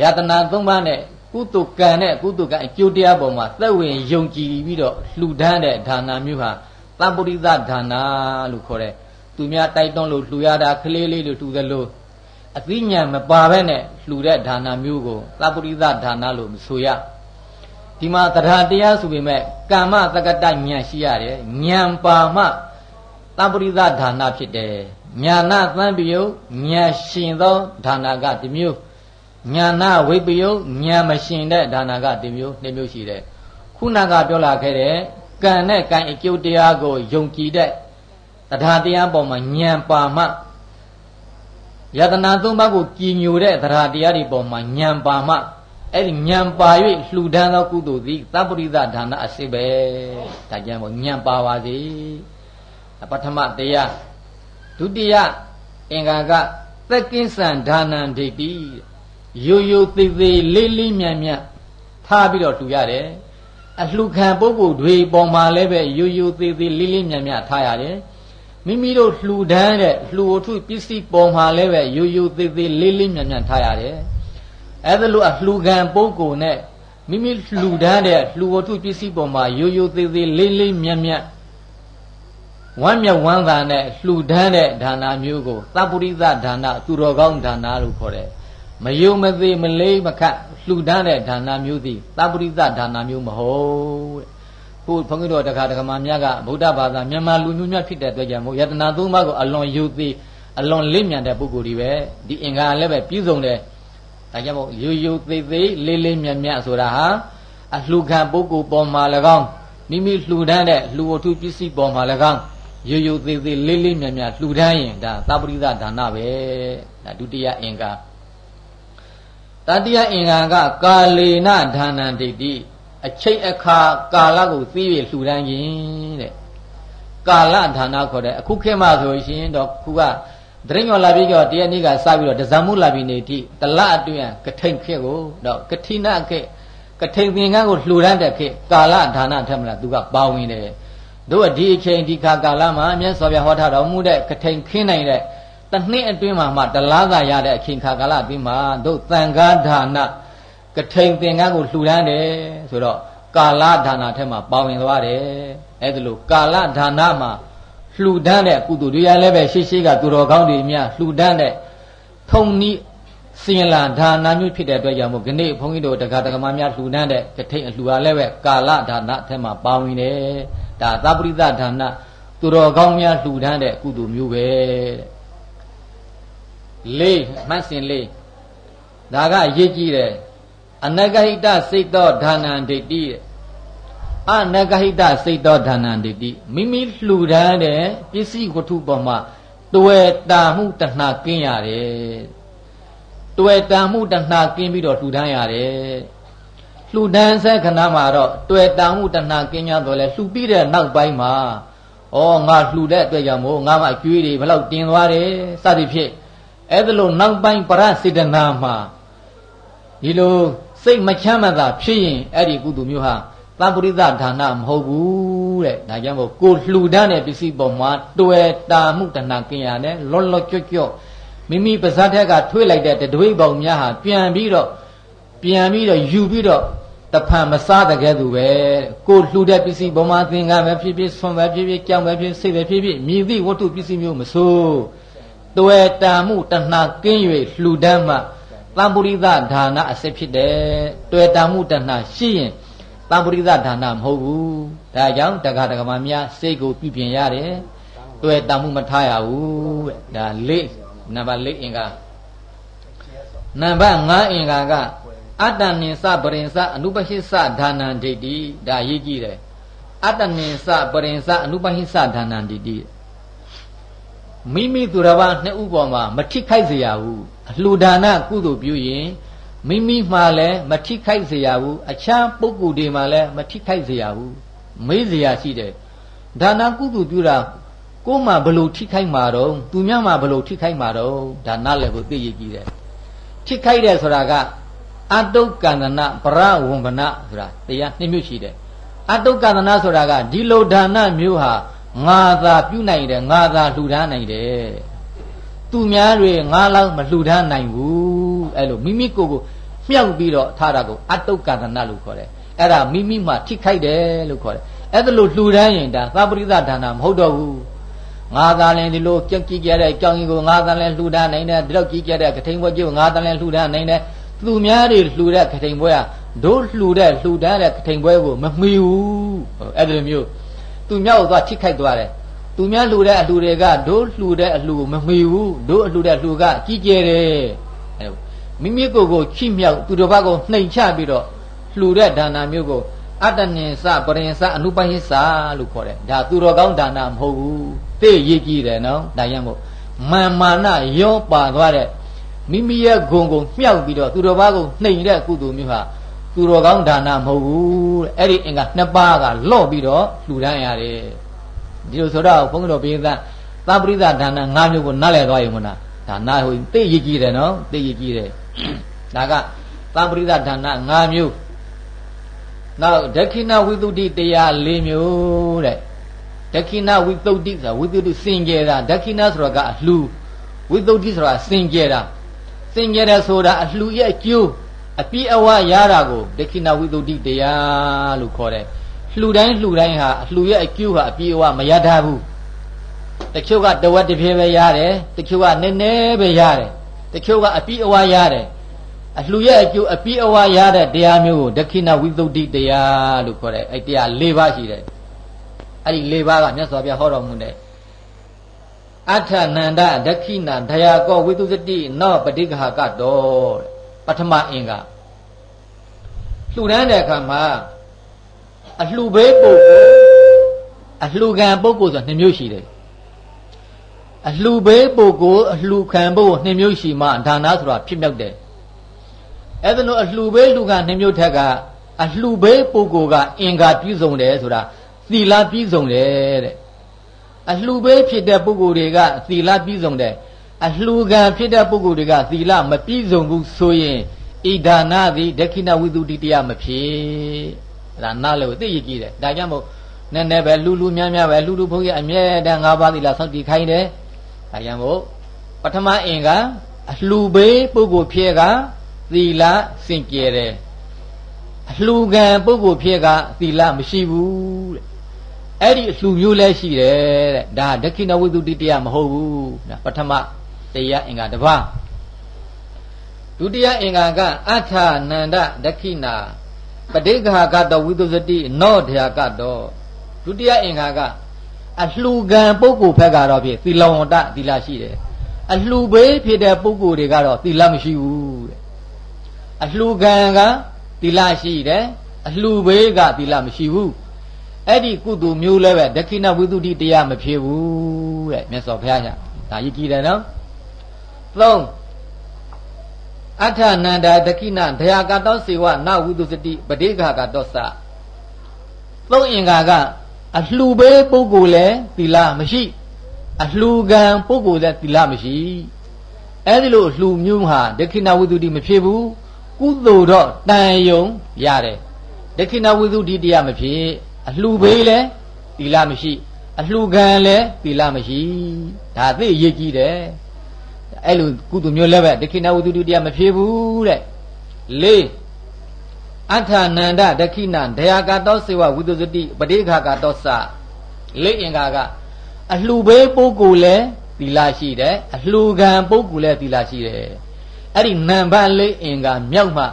ယတနာ၃ပါးနဲ့ကုသိုလ်ကံနဲ့ကုသိုလ်ကံအကျိုးတရားပေါ်မှာသက်ဝင်ယုံကြည်ပြီးတော့လှူဒန်းတဲ့ဒါနာမျိုးဟာ သဗ္ဗရိသဒါနာလို့ခေါ်တယ်သူများတိုက်တွန်းလို့လှူရတာကလေးလေးလို့လှူသလိုအသိဉာဏ်မပါဘဲနဲ့လှူတဲ့ဒါနာမျိုးကိုသဗ္ဗရိသဒါနာလို့မဆိုရဒီမှာတရားတရားဆိုပေမဲ့ကမ္မတက္ကတဉာဏ်ရှိရတယ်ဉာဏ်ပါမှသဗ္ဗရိသဒါနာဖြစ်တယ်ညာနာသံပယုညာရှင်သောဒါနာကဒီမျိုးညာနာဝိပယုညာမရှင်တဲ့ဒါနာကဒီမျိုးနှစ်မျိုးရှိတယ်ခုနကပြောလာခဲ့တဲ့ ကံနဲ့ကံအကျိုးတရားကိုယုံကြည်တဲ့တရားတရားပေါ်မှာဉာဏ်ပါမှယတနာသုံးပါးကိုကြည်ညိုတဲ့တရားတရားတွေပေါ်မှာဉာဏ်ပါမှအဲ့ဒီဉာဏ်ပါ၍လှူဒန်းသောကုသိုလ်သည်သဗ္ဗရိသဒါနအစစ်ပဲဒါကြံပေါ့ဉာဏ်ပါပါစေပထမတရားဒုတိယအင်္ဂါကသက်ကင်းစံဒါနံဒိဋ္ဌိရိုးရိုးသေးသေးလေးလေးမြတ်မြတ်ထားပြီးတော့လှူရတယ် အလှခံပုဂ္ဂိုလ်တွေပေါ်မှာလည်းပဲရိုးရိုးသေးသေးလေးလေးမြတ်မြတ်ထားရတယ်မိမိတို့လှူဒန်းတဲ့လှူဝတ္ထုပစ္စည်းပေါ်မှာလည်းပဲရိုးရိုးသေးသေးလေးလေးမြတ်မြတ်ထားရတယ်အဲ့ဒါလို့အလှခံပုဂ္ဂိုလ်နဲ့မိမိလှူဒန်းတဲ့လှူဝတ္ထုပစ္စည်းပေါ်မှာရိုးရိုးသေးသေးလေးလေးမြတ်မြတ်ဝမ်းမြဝမ်းသာနဲ့လှူဒန်းတဲ့ဒါနာမျိုးကိုသပ္ပုရိသဒါနာသူတော်ကောင်းဒါနာလို့ခေါ်တယ်မယုံမသေးမလေးမခတ် လှူဒန်းတဲ့ဒါနာမျိုးသည်သပ္ပုရိသဒါနာမျိုးမဟုတ်တဲ့ခုဘုန်းကြီးတို့တခါတခါမှမြတ်ကဗုဒ္ဓဘာသာမြန်မာလူမျိုးများဖြစ်တဲ့အတွက်ကြောင့်မို့ယတနာသုံးပါးကိုအလွန်ယုသေးအလွန်လေးမြန်တဲ့ပုဂ္ဂိုလ်တွေပဲဒီအင်္ဂါလည်းပဲပြည့်စုံတယ်ဒါကြောင့်မို့ယုယုသေးသေးလေးလေးမြတ်မြတ်ဆိုတာဟာအလှခံပုဂ္ဂိုလ်ပေါ်မှာ၎င်းမိမိလှူဒန်းတဲ့လှူဝတ္ထုပစ္စည်းပေါ်မှာ၎င်းရိုးရိုးသေးသေးလေးလေးမြတ်မြတ်လှူဒန်းရင်ဒါသပ္ပရိသဒါနပဲဒါဒုတိယအင်္ဂါ တတိယအင်္ဂါကကာလေနဒါနံဒိဋ္ဌိအချိန်အခါကာလကိုသိရလှူဒန်းခြင်းတဲ့ကာလဒါနခေါ်တဲ့အခုခေတ်မှဆိုရှင်တော့ခုကဒရိညောလာပြီးတော့တရားနေ့ကစပြီးတော့ဒဇမုလာပြီးနေတိတလအတွင်းကထိန်ခေတ်ကိုတော့ကတိနာခေတ်ကထိန်သင်္ကန်းကိုလှူဒန်းတဲ့ခေတ်ကာလဒါနထက်မလားသူကပါဝင်တယ်တို့ဒီအချိန်ဒီခါကာလမှာမြတ်စွာဘုရားဟောထားတော်မူတဲ့ကထိန်ခင်းနိုင်တဲ့ တနှစ်အတွင်းမှာမှတလားသာရတဲ့အချိန်ခါကာလအတွင်းမှာတို့တန်ခါဒါနကထိန်သင်္ကန်းကိုလှူဒန်းတယ်ဆိုတော့ကာလဒါနထက်မှာပါဝင်သွားတယ်အဲ့ဒါလို့ကာလဒါနမှာလှူဒန်းတဲ့ကုသိုလ်တွေလည်းပဲရှိရှိကသူတော်ကောင်းတွေများလှူဒန်းတဲ့ထုံနီးစင်လာဒါနမျိုးဖြစ်တဲ့အတွက်ကြောင့်မို့ခဏဘုန်းကြီးတို့တက္ကະတက္ကမများလှူဒန်းတဲ့ကထိန်အလှူအားလည်းပဲကာလဒါနအထက်မှာပါဝင်တယ်ဒါသပရိသဒါနသူတော်ကောင်းများလှူဒန်းတဲ့ကုသိုလ်မျိုးပဲ လေးမှတ်စဉ်လေးဒါကရေးကြည့်တယ်အနဂဟိတစိတ်သောဒါနံဒိဋ္ဌိအနဂဟိတစိတ်သောဒါနံဒိဋ္ဌိမိမိလှူဒန်းတဲ့ပစ္စည်းဝတ္ထုပေါ်မှာတွေ့တာမှုတဏှာကင်းရတယ်တွေ့တာမှုတဏှာကင်းပြီးတော့လှူဒန်းရတယ်လှူဒန်းဆက်ခဏမှာတော့တွေ့တာမှုတဏှာကင်းကြတော့လဲလှူပြီးတဲ့နောက်ပိုင်းမှာဩငါလှူတဲ့အတွက်ကြောင့်မို့ငါမှအကျွေးတွေဘလောက်တင်သွားတယ်စသည်ဖြင့် အဲ့ဒါလို့နောက်ပိုင်းပရစေတနာမှာဒီလိုစိတ်မချမ်းမသာဖြစ်ရင်အဲ့ဒီကုသိုလ်မျိုးဟာသံပရိသဒါနမဟုတ်ဘူးတဲ့ဒါကြောင့်မို့ကိုလှူဒန်းတဲ့ပစ္စည်းပေါ်မှာတွေ့တာမှုတဏှာကင်းရတယ်လောလောကျွတ်ကျွတ်မိမိပါဇတ်ထက်ကထွေးလိုက်တဲ့တတွေးပေါင်များဟာပြန်ပြီးတော့ပြန်ပြီးတော့ယူပြီးတော့တဖန်မစားတကယ်သူပဲကိုလှူတဲ့ပစ္စည်းဘုံမှာသင်္ကန်းပဲဖြစ်ဖြစ်ဆွန်ပဲဖြစ်ဖြစ်ကြောင်ပဲဖြစ်စိတ်ပဲဖြစ်ဖြစ်မြည်သည့်ဝတ္ထုပစ္စည်းမျိုးမဆိုး တွေ့တာမှုတဏှာကင်း၍လှူဒန်းမှတံပုရိသဒါနအစစ်ဖြစ်တယ်တွေ့တာမှုတဏှာရှိရင်တံပုရိသဒါနမဟုတ်ဘူးဒါကြောင့်တက္ကະတက္ကမများစိတ်ကိုပြုပြင်ရတယ်တွေ့တာမှုမထားရဘူးတဲ့ဒါလေးနံပါတ်၄အင်္ဂါနံပါတ်5အင်္ဂါကအတ္တနိစပရိင်္စအနုပဟိစဒါနံဒိဋ္ဌိဒါရေးကြည့်တယ်အတ္တနိစပရိင်္စအနုပဟိစဒါနံဒိဋ္ဌိ မိမိသူတော်ဘာနှစ်ဦးပေါ်မှာမထိခိုက်စေရဘူးအလှူဒါနကုသိုလ်ပြုရင်မိမိမှလည်းမထိခိုက်စေရဘူးအခြားပုဂ္ဂိုလ်တွေမှလည်းမထိခိုက်စေရဘူးမေးเสียရှိတယ်ဒါနကုသိုလ်ပြုတာကိုယ်မှဘလို့ထိခိုက်မှာတော့သူများမှဘလို့ထိခိုက်မှာတော့ဒါနလည်းကိုသိရကြည့်တယ်ထိခိုက်တယ်ဆိုတာကအတုကန္တနာပရဝံဗနဆိုတာတရားနှစ်မျိုးရှိတယ်အတုကန္တနာဆိုတာကဒီလိုဒါနမျိုးဟာ ငါသာပြုနိုင်တယ်ငါသာလှူဒါန်းနိုင်တယ်သူများတွေငါလောက်မလှူဒါန်းနိုင်ဘူးအဲ့လိုမိမိကိုယ်ကိုမြောက်ပြီးတော့ထားတာကိုအတုကန္တနာလို့ခေါ်တယ်အဲ့ဒါမိမိမှထိခိုက်တယ်လို့ခေါ်တယ်အဲ့ဒါလို့လှူဒန်းရင်ဒါသပရိသဒါနမဟုတ်တော့ဘူးငါသာလည်းဒီလိုကြက်ကြည့်ကြတဲ့ကြောင်ကြီးကိုငါသာလည်းလှူဒန်းနိုင်တယ်ဒီလောက်ကြည့်ကြတဲ့ကထိန်ဘွက်ကြီးကိုငါသာလည်းလှူဒန်းနိုင်တယ်သူများတွေလှူတဲ့ကထိန်ဘွဲကတို့လှူတဲ့လှူဒန်းတဲ့ကထိန်ဘွဲကိုမမှီဘူးအဲ့ဒီလိုမျိုး သူများကိုသွားထိခိုက်သွားတယ်သူများလှူတဲ့အလှူတွေကတို့လှူတဲ့အလှူကိုမမှီဘူးတို့အလှူတဲ့လှူကကြီးကျယ်တယ်မိမိကိုယ်ကိုချိမြောက်သူတစ်ပါးကိုနှိမ်ချပြီးတော့လှူတဲ့ဒါနာမျိုးကိုအတ္တနိစပရိစအနုပဟိစလို့ခေါ်တယ်ဒါသူတော်ကောင်းဒါနာမဟုတ်ဘူးသိရည်ကြည့်တယ်နော်ဒါရမို့မာမာနရောပါသွားတဲ့မိမိရဲ့ဂုံကိုမြောက်ပြီးတော့သူတော်ဘာကိုနှိမ်တဲ့ကုသိုလ်မျိုးဟာ သူတော်ကောင်းဒါနမဟုတ်ဘူးအဲ့ဒီအင်္ဂါနှစ်ပါးကလော့ပြီးတော့လှူဒန်းရတယ်ဒီလိုဆိုတော့ဘုန်းတော်ဘိသသပရိသဒါန၅မျိုးကိုနားလည်သွားရင်မလားဒါနာဟိုသိရည်ကြည့်တယ်နော်သိရည်ကြည့်တယ်ဒါကသပရိသဒါန၅မျိုးနောက်ဒက္ခိဏဝိသုဒ္ဓိတရား၄မျိုးတဲ့ဒက္ခိဏဝိသုဒ္ဓိဆိုတာဝိသုဒ္ဓိစင်ကြယ်တာဒက္ခိဏဆိုတာကအလှူဝိသုဒ္ဓိဆိုတာစင်ကြယ်တာစင်ကြယ်တယ်ဆိုတာအလှူရဲ့အကျိုး အပြည့်အဝရတာကိုဒက္ခိဏဝိသုဒ္ဓိတရားလို့ခေါ်တယ်လှူတိုင်းလှူတိုင်းဟာအလှူရဲ့အကျိုးဟာအပြည့်အဝမရတတ်ဘူးတချို့ကတဝက်တစ်ပြေပဲရတယ်တချို့ကနည်းနည်းပဲရတယ်တချို့ကအပြည့်အဝရတယ်အလှရဲ့အကျိုးအပြည့်အဝရတဲ့တရားမျိုးကိုဒက္ခိဏဝိသုဒ္ဓိတရားလို့ခေါ်တယ်အဲ့တရား၄ပါးရှိတယ်အဲ့ဒီ၄ပါးကမြတ်စွာဘုရားဟောတော်မူတဲ့အဋ္ဌနန္ဒဒက္ခိဏဒယာကောဝိသုစတိနောပဋိက္ခကတော ပထမအင်္ဂါလှူဒန်းတဲ့အခါမှာအလှဘေးပုဂ္ဂိုလ်အလှကံပုဂ္ဂိုလ်ဆိုတာနှစ်မျိုးရှိတယ်အလှဘေးပုဂ္ဂိုလ်အလှခံပုဂ္ဂိုလ်နှစ်မျိုးရှိမှဒါနဆိုတာဖြစ်မြောက်တယ်အဲ့ဒါလို့အလှဘေးလူကနှမျိုးထက်ကအလှဘေးပုဂ္ဂိုလ်ကအင်္ဂါပြည့်စုံတယ်ဆိုတာသီလပြည့်စုံတယ်တဲ့အလှဘေးဖြစ်တဲ့ပုဂ္ဂိုလ်တွေကသီလပြည့်စုံတယ် အလှကံဖြစ်တဲ့ပုဂ္ဂိုလ်တွေကသီလမပြည့်စုံဘူးဆိုရင်ဣဒါနာသည်ဒက္ခိဏဝိသုဒ္ဓိတရားမဖြစ်ဒါနားလည်းသိရကြည့်တယ်ဒါကြောင့်မို့နည်းနည်းပဲလူလူများများပဲလူလူဘုန်းကြီးအမြဲတမ်း၅ပါးသီလဆောက်တည်ခိုင်းတယ်ဒါကြောင့်မို့ပထမအင်္ဂါအလှဘေးပုဂ္ဂိုလ်ဖြစ်ကသီလစင်ကြယ်တယ်အလှကံပုဂ္ဂိုလ်ဖြစ်ကသီလမရှိဘူးတဲ့အဲ့ဒီအလှမျိုးလည်းရှိတယ်တဲ့ဒါဒက္ခိဏဝိသုဒ္ဓိတရားမဟုတ်ဘူးပထမ တရားအင်္ဂါတစ်ပါးဒုတိယအင်္ဂါကအဋ္ဌနန္ဒဒက္ခိဏပဋိက္ခာကတောဝိသုစတိနောဓယာကတောဒုတိယအင်္ဂါကအလှကံပုဂ္ဂိုလ်ဘက်ကတော့ဖြင့်သီလဝန္တသီလရှိတယ်အလှဘေးဖြစ်တဲ့ပုဂ္ဂိုလ်တွေကတော့သီလမရှိဘူးတဲ့အလှခံကသီလရှိတယ်အလှဘေးကသီလမရှိဘူးအဲ့ဒီကုသိုလ်မျိုးလည်းပဲဒက္ခိဏဝိသုဒ္ဓိတရားမဖြစ်ဘူးတဲ့မြတ်စွာဘုရားကဒါရည်ကြည်တယ်နော် သုံးအဋ္ဌနန္ဒာဒက္ခိဏဒယာကတောစေဝနဝိသုစတိပဋိက္ခကတောစသုံးအင်္ဂါကအလှဘေးပုဂ္ဂိုလ်လည်းသီလမရှိအလှကံပုဂ္ဂိုလ်လည်းသီလမရှိအဲ့ဒီလိုအလှမျိုးဟာဒက္ခိဏဝိသုဒ္ဓိမဖြစ်ဘူးကုသိုလ်တော့တန်ယုံရတယ်ဒက္ခိဏဝိသုဒ္ဓိတရားမဖြစ်အလှဘေးလဲသီလမရှိ အလှကံလဲသီလမရှိဒါသိအရေးကြီးတယ် အဲ့လိုကုသိုလ်မျိုးလည်းပဲဒက္ခိဏဝိသုဒ္ဓိတရားမဖြစ်ဘူးတဲ့လေးအဋ္ဌနန္ဒဒက္ခိဏဒယာကတောစေဝဝိသုစတိပဋိခါကတောစလေးအင်္ဂါကအလှဘေးပုဂ္ဂိုလ်လဲသီလရှိတယ်အလှကံပုဂ္ဂိုလ်လဲသီလရှိတယ်အဲ့ဒီနံပါတ်လေးအင်္ဂါမြောက်မှ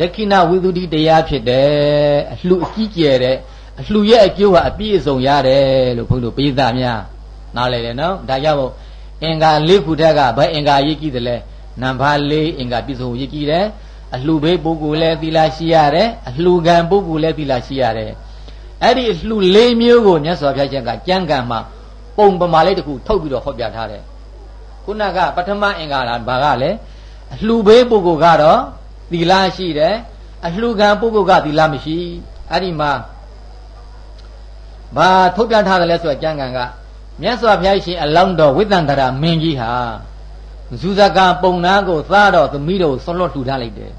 ဒက္ခိဏဝိသုဒ္ဓိတရားဖြစ်တယ်အလှအကြီးကျယ်တဲ့အလှရဲ့အကျိုးဟာအပြည့်အစုံရတယ်လို့ဘုန်းကြီးတို့ပိဿများနားလည်တယ်နော်ဒါကြောင့်မို့ အင်္ဂါလေးခုထက်ကဘယ်အင်္ဂါရေးကြည့်တယ်လဲနံပါတ်လေးအင်္ဂါပြည့်စုံရေးကြည့်တယ်အလှဘေးပုဂ္ဂိုလ်လည်းသီလရှိရတယ်အလှကံပုဂ္ဂိုလ်လည်းသီလရှိရတယ်အဲ့ဒီအလှလေးမျိုးကိုမြတ်စွာဘုရားရှင်ကကြံကံမှာပုံပမာလေးတစ်ခုထုတ်ပြီးတော့ဟောပြထားတယ်ခုနကပထမအင်္ဂါလာဘာကလဲအလှဘေးပုဂ္ဂိုလ်ကတော့သီလရှိတယ်အလှခံပုဂ္ဂိုလ်ကသီလမရှိအဲ့ဒီမှာဘာထုတ်ပြထားတယ်လဲဆိုတော့ကျမ်းဂန်က မြတ်စွာဘုရားရှင်အလောင်းတော်ဝိသန္တရာမင်းကြီးဟာဇူဇကပုံနာကိုသားတော်သမီးတော်ဆွလွတ်လှူထားလိုက်တယ်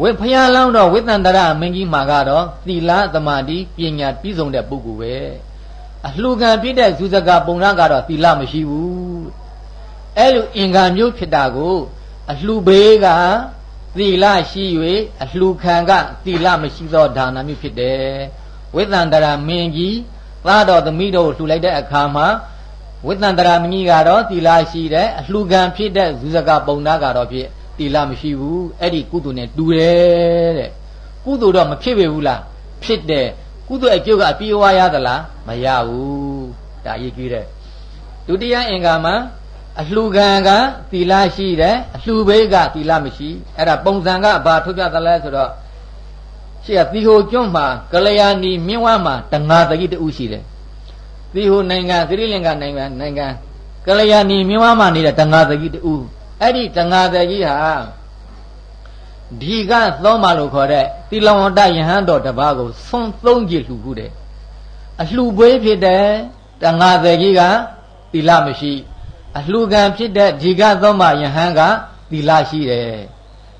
ဝိဖယားလောင်းတော်ဝိသန္တရာမင်းကြီးမှာကတော့သီလသမာဓိပညာပြည့်စုံတဲ့ပုဂ္ဂိုလ်ပဲအလှခံပြည့်တဲ့ဇူဇကပုံနာကတော့သီလမရှိဘူးအဲ့လိုအင်္ဂါမျိုးဖြစ်တာကိုအလှဘေးကသီလရှိ၍အလှခံကသီလမရှိသောဒါနမျိုးဖြစ်တယ်ဝိသန္တရာမင်းကြီး သားတော်သမီးတို့လှူလိုက်တဲ့အခါမှာဝိသန္တရာမင်းကြီးကတော့သီလရှိတယ်အလှခံဖြစ်တဲ့ဇူဇကပုံနာကတော့ဖြစ်သီလမရှိဘူးအဲ့ဒီကုသိုလ်နဲ့တူတယ်တဲ့ကုသိုလ်တော့မဖြစ်ပေဘူးလားဖြစ်တယ်ကုသိုလ်အကျိုးကအပြေးဝါရသလားမရဘူးဒါအရေးကြီးတယ်ဒုတိယအင်္ဂါမှာအလှခံကသီလရှိတယ်အလှဘေးကသီလမရှိအဲ့ဒါပုံစံကဘာထုတ်ပြသလဲဆိုတော့ ရှေ့ကသီဟိုကျွန်းမှာကလျာဏီမြင်းဝမှာတငါတကြီးတူရှိတယ်သီဟိုနိုင်ငံသီရိလင်္ကာနိုင်ငံနိုင်ငံကလျာဏီမြင်းဝမှာနေတဲ့တငါတကြီးတူအဲ့ဒီတငါတကြီးဟာဒီကသောမလို့ခေါ်တဲ့သီလဝန္တယဟန်တော်တပါးကိုဆွန်သုံးကြည့်လှူခုတယ်အလှပွေးဖြစ်တဲ့တငါတကြီးကသီလမရှိအလှခံဖြစ်တဲ့ဒီကသောမယဟန်ကသီလရှိတယ်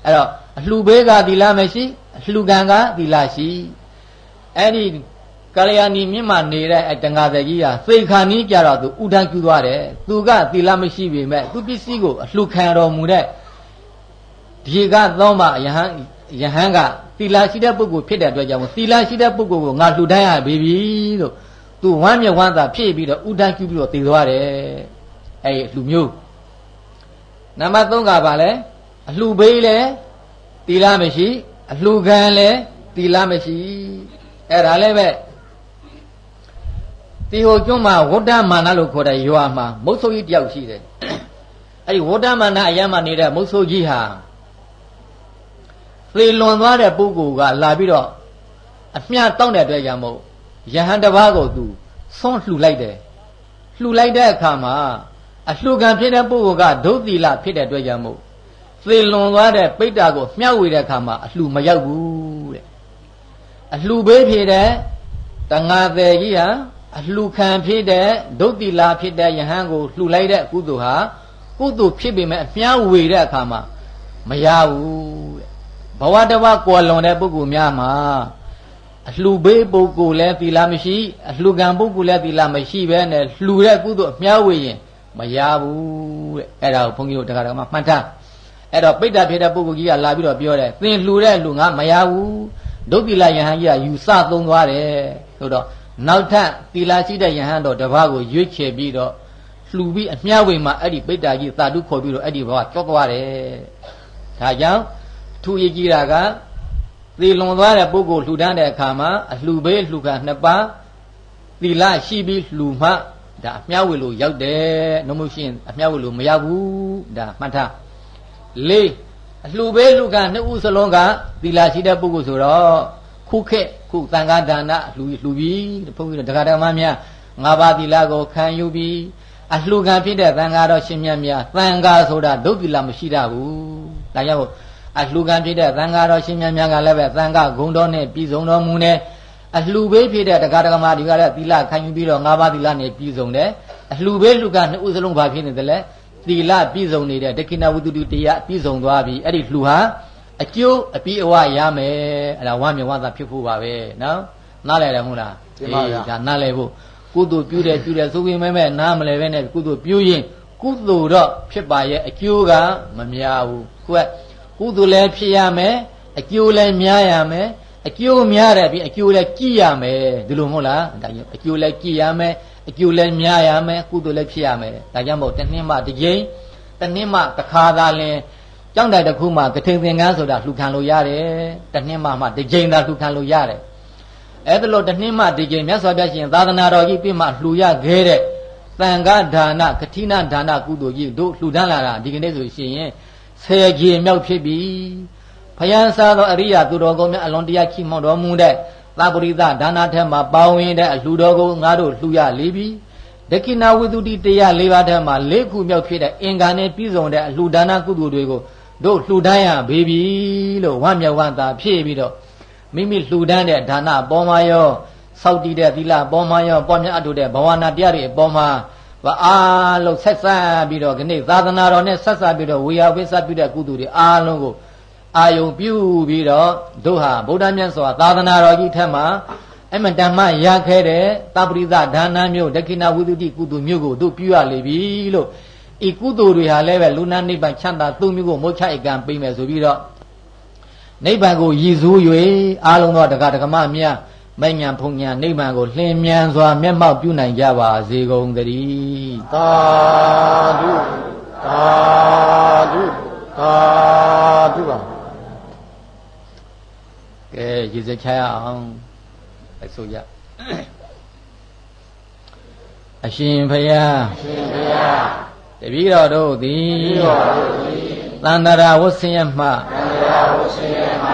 အဲ့တော့အလှဘေးကသီလမရှိ အလှခံကသီလရှိအဲ့ဒီကလျာဏီမြင့်မှနေတဲ့အဲတန်ဃာသက်ကြီးဟာသေခါနီးကြတော့သူဥဒန်းကျူသွားတယ်သူကသီလမရှိပေမဲ့သူပစ္စည်းကိုအလှခံတော်မူတဲ့ဒီကသောမယဟန်ယဟန်ကသီလရှိတဲ့ပုဂ္ဂိုလ်ဖြစ်တဲ့အတွက်ကြောင့်သီလရှိတဲ့ပုဂ္ဂိုလ်ကိုငါလှူဒန်းရပြီလို့သူဝမ်းမြေဝမ်းသာဖြစ်ပြီးတော့ဥဒန်းကျူပြီးတော့တည်သွားတယ်အဲ့ဒီလူမျိုးနံပါတ်3ကဘာလဲအလှဘေးလဲတီလာမရှိ အလှခံလဲတီလာမရှိအဲ့ဒါလည်းပဲတီဟိုကျွန်းမှာဝဋ္ဌမာနလို့ခေါ်တဲ့ရွာမှာမုတ်ဆိုးကြီးတယောက်ရှိတယ်အဲ့ဒီဝဋ္ဌမာနအရမ်းမှာနေတဲ့မုတ်ဆိုးကြီးဟာသေလွန်သွားတဲ့ပုဂ္ဂိုလ်ကလာပြီးတော့အမြတ်တောင်းတဲ့အတွက်ကြောင့်မို့ယဟန်တစ်ပါးကိုသူဆွန့်လှူလိုက်တယ်လှူလိုက်တဲ့အခါမှာအလှခံဖြစ်တဲ့ပုဂ္ဂိုလ်ကဒုသီလဖြစ်တဲ့အတွက်ကြောင့်မို့ သေလွန်သွားတဲ့ပိဋ္ဌာကိုမျှဝေတဲ့အခါမှာအလှမရောက်ဘူးတဲ့အလှဘေးဖြစ်တဲ့တငါသေးကြီးဟာအလှခံဖြစ်တဲ့ဒုတိလာဖြစ်တဲ့ယဟန်ကိုလှူလိုက်တဲ့ကုသိုလ်ဟာကုသိုလ်ဖြစ်ပေမဲ့အမြဝေတဲ့အခါမှာမရဘူးတဲ့ဘဝတဝကွာလွန်တဲ့ပုဂ္ဂိုလ်များမှာအလှဘေးပုဂ္ဂိုလ်လည်းသီလမရှိအလှခံပုဂ္ဂိုလ်လည်းသီလမရှိပဲနဲ့လှူတဲ့ကုသိုလ်အမြဝေရင်မရဘူးတဲ့အဲ့ဒါကိုဘုန်းကြီးတို့တရားတော်မှာမှတ်ထား အဲ့တော့ပိဋ္ဌဖြစ်တဲ့ပုဂ္ဂိုလ်ကြီးကလာပြီးတော့ပြောတယ်သင်လှူတဲ့လူငါမရဘူးဒုတိလယဟန်ကြီးကယူဆသုံးသွားတယ်ဆိုတော့နောက်ထပ်သီလရှိတဲ့ယဟန်တော်တစ်ပါးကိုရွေးချယ်ပြီးတော့လှူပြီးအမျှဝေမှာအဲ့ဒီပိဋ္ဌကြီးသာဓုခေါ်ပြီးတော့အဲ့ဒီဘဝကြော့သွားတယ်ဒါကြောင့်ထူရကြီးတာကသေလွန်သွားတဲ့ပုဂ္ဂိုလ်လှူဒန်းတဲ့အခါမှာအလှူဘေးလှူကနှစ်ပါးသီလရှိပြီးလှူမှဒါအမျှဝေလို့ရောက်တယ်နှုတ်မရှိရင်အမျှဝေလို့မရောက်ဘူးဒါမှတ်ထား လေးအလှဘေးလူကနှစ်ဦးစလုံးကသီလရှိတဲ့ပုဂ္ဂိုလ်ဆိုတော့ခုခက်ခုသံဃာဒါနလှူလှူပြီးဘုန်းကြီးတို့တရားဓမ္မများငါးပါးသီလကိုခံယူပြီးအလှခံဖြစ်တဲ့သံဃာတော်ရှင်မြတ်များသံဃာဆိုတာဒုက္ခိလမရှိတတ်ဘူးဒါကြောင့်အလှခံဖြစ်တဲ့သံဃာတော်ရှင်မြတ်များကလည်းပဲသံဃာဂုံတော်နဲ့ပြည်စုံတော်မူနေအလှဘေးဖြစ်တဲ့တရားဓမ္မတွေကလည်းသီလခံယူပြီးတော့ငါးပါးသီလနဲ့ပြည်စုံတယ်အလှဘေးလူကနှစ်ဦးစလုံးဘာဖြစ်နေတယ်လဲ သီလပြည့်စုံနေတဲ့ဒကိဏဝတ္တုတရားပြည့်စုံသွားပြီအဲ့ဒီလှူဟာအကျိုးအပြည့်အဝရမယ်အဲ့ဒါဝမ်းမြေဝမ်းသာဖြစ်ဖို့ပါပဲနော်နားလည်တယ်မဟုတ်လားဒီမှာဒါနားလည်ဖို့ကုသိုလ်ပြုတယ်ပြုတယ်ဆိုပေမဲ့နားမလည်ပဲနဲ့ကုသိုလ်ပြုရင်ကုသိုလ်တော့ဖြစ်ပါရဲ့အကျိုးကမများဘူးကိုယ်ကုသိုလ်လည်းဖြစ်ရမယ်အကျိုးလည်းများရမယ်အကျိုးများတယ်ပြီးအကျိုးလည်းကြည်ရမယ်ဒီလိုမဟုတ်လားဒါကြောင့်အကျိုးလည်းကြည်ရမယ် အကျိုးလည်းများရမယ်ကုသိုလ်လည်းဖြစ်ရမယ်ဒါကြောင့်မို့တနည်းမှတစ်ကြိမ်တနည်းမှတစ်ခါသာလင်ကြောင်းတိုက်တစ်ခုမှကထိန်သင်္ကန်းဆိုတာလှူခံလို့ရတယ်တနည်းမှမှတစ်ကြိမ်သာလှူခံလို့ရတယ်အဲ့ဒါလို့တနည်းမှတစ်ကြိမ်မြတ်စွာဘုရားရှင်သာသနာတော်ကြီးပြမှလှူရခဲ့တဲ့သံဃာဒါနကတိနာဒါနကုသိုလ်ကြီးတို့လှူဒန်းလာတာဒီကနေ့ဆိုရှင်ဆယ်ကြိမ်မြောက်ဖြစ်ပြီဘုရားစားသောအရိယာသူတော်ကောင်းများအလွန်တရာခိမောတော်မူတဲ့ သပရိသဒါနာထက်မှာပါဝင်တဲ့အလှူတော်ကိုငါတို့လှူရလေပြီဒက္ခိဏဝိသုတိတရား၄ပါးထဲမှာ၄ခုမြောက်ဖြစ်တဲ့အင်္ဂါနဲ့ပြည့်စုံတဲ့အလှူဒါနကုသိုလ်တွေကိုတို့လှူဒန်းရဘေးပြီလို့ဝမ်းမြောက်ဝမ်းသာဖြည့်ပြီးတော့မိမိလှူဒန်းတဲ့ဒါနပေါ်မှာရောစောက်တည်တဲ့သီလပေါ်မှာရောပွားများအထုတဲ့ဘဝနာတရားတွေအပေါ်မှာဘာအားလုံးဆက်ဆက်ပြီးတော့ခဏသာသနာတော်နဲ့ဆက်ဆက်ပြီးတော့ဝေယဝိသပြုတဲ့ကုသိုလ်တွေအားလုံးကို အာယုံပြုပြီးတော့တို့ဟာဗုဒ္ဓမြတ်စွာသာသနာတော်ကြီးထက်မှာအမတန်မှရခဲ့တဲ့တပရိသဒါနမျိုးဒက္ခိဏဝိသုတိကုသိုလ်မျိုးကိုတို့ပြုရလေပြီလို့ဤကုသိုလ်တွေဟာလည်းပဲလူနာနိဗ္ဗာန်ချမ်းသာသုံးမျိုးကိုမောချဧကံပေးမယ်ဆိုပြီးတော့နိဗ္ဗာန်ကိုရည်စူး၍အားလုံးသောတက္ကဒကမများမိုက်ညာဖုန်ညာနိဗ္ဗာန်ကိုလင်းမြန်စွာမျက်မှောက်ပြုနိုင်ကြပါစေကုန်သတည်းသာဓုသာဓုသာဓုပါ ကဲရည်စက်ချရအောင်အဆိုရအရှင်ဖယားအရှင်ဖယားတပည့်တော်တို့သည်တပည့်တော်တို့သည်သန္တရာဝဆင်းရမှသန္တရာဝဆင်းရမှ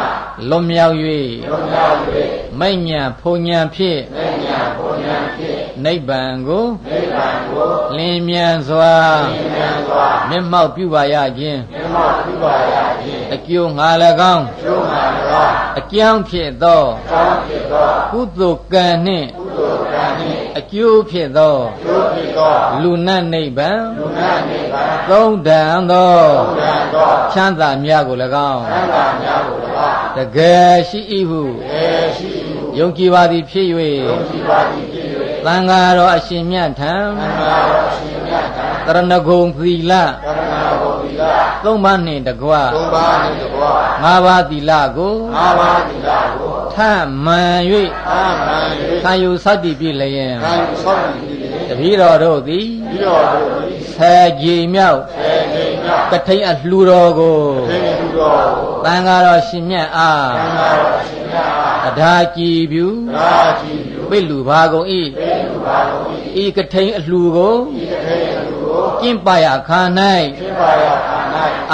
လွန်မြောက်၍လွန်မြောက်၍မိညာဖုန်ညာဖြင့်မိညာဖုန်ညာဖြင့်နိဗ္ဗာန်ကိုနိဗ္ဗာန်ကိုလင်းမြန်စွာလင်းမြန်စွာမျက်မှောက်ပြုပါရခြင်းမျက်မှောက်ပြုပါရခြင်း အကျိုးငါ၎င်းအကျိုးငါ၎င်းအကြောင်းဖြစ်သောအကြောင်းဖြစ်သောကုသိုလ်ကံနှင့်ကုသိုလ်ကံနှင့်အကျိုးဖြစ်သောအကျိုးဖြစ်သောလူနတ်နိဗ္ဗာန်လူနတ်နိဗ္ဗာန်သုံးတန်သောသုံးတန်သောချမ်းသာများကို၎င်းချမ်းသာများကို၎င်းတကယ်ရှိ၏ဟုတကယ်ရှိ၏ဟုယုံကြည်ပါသည်ဖြစ်၍ယုံကြည်ပါသည်ဖြစ်၍သံဃာတော်အရှင်မြတ်ထံသံဃာတော်အရှင်မြတ်ထံတရဏဂုံသီလတရဏဂုံ သီလသုံးပါးနှင့်တကွသုံးပါးနှင့်တကွငါးပါးသီလကိုငါးပါးသီလကိုထမှန်၍ထမှန်၍ခံယူစောင့်တည်ပြီလျင်ခံယူစောင့်တည်ပြီလျင်တပည့်တော်တို့သည်တပည့်တော်တို့သည်ဆယ်ကြည်မြောက်ဆယ်ကြည်မြောက်ကထိန်အလှူတော်ကိုကထိန်အလှူတော်ကိုသံဃာတော်ရှင်မြတ်အားသံဃာတော်ရှင်မြတ်အားတရားကြည်ပြုတရားကြည်ပြုပိလူဘာကုန်ဤပိလူဘာကုန်ဤဤကထိန်အလှူကိုဤကထိန်အလှူကိုကျင့်ပါရခါ၌ကျင့်ပါရခါ၌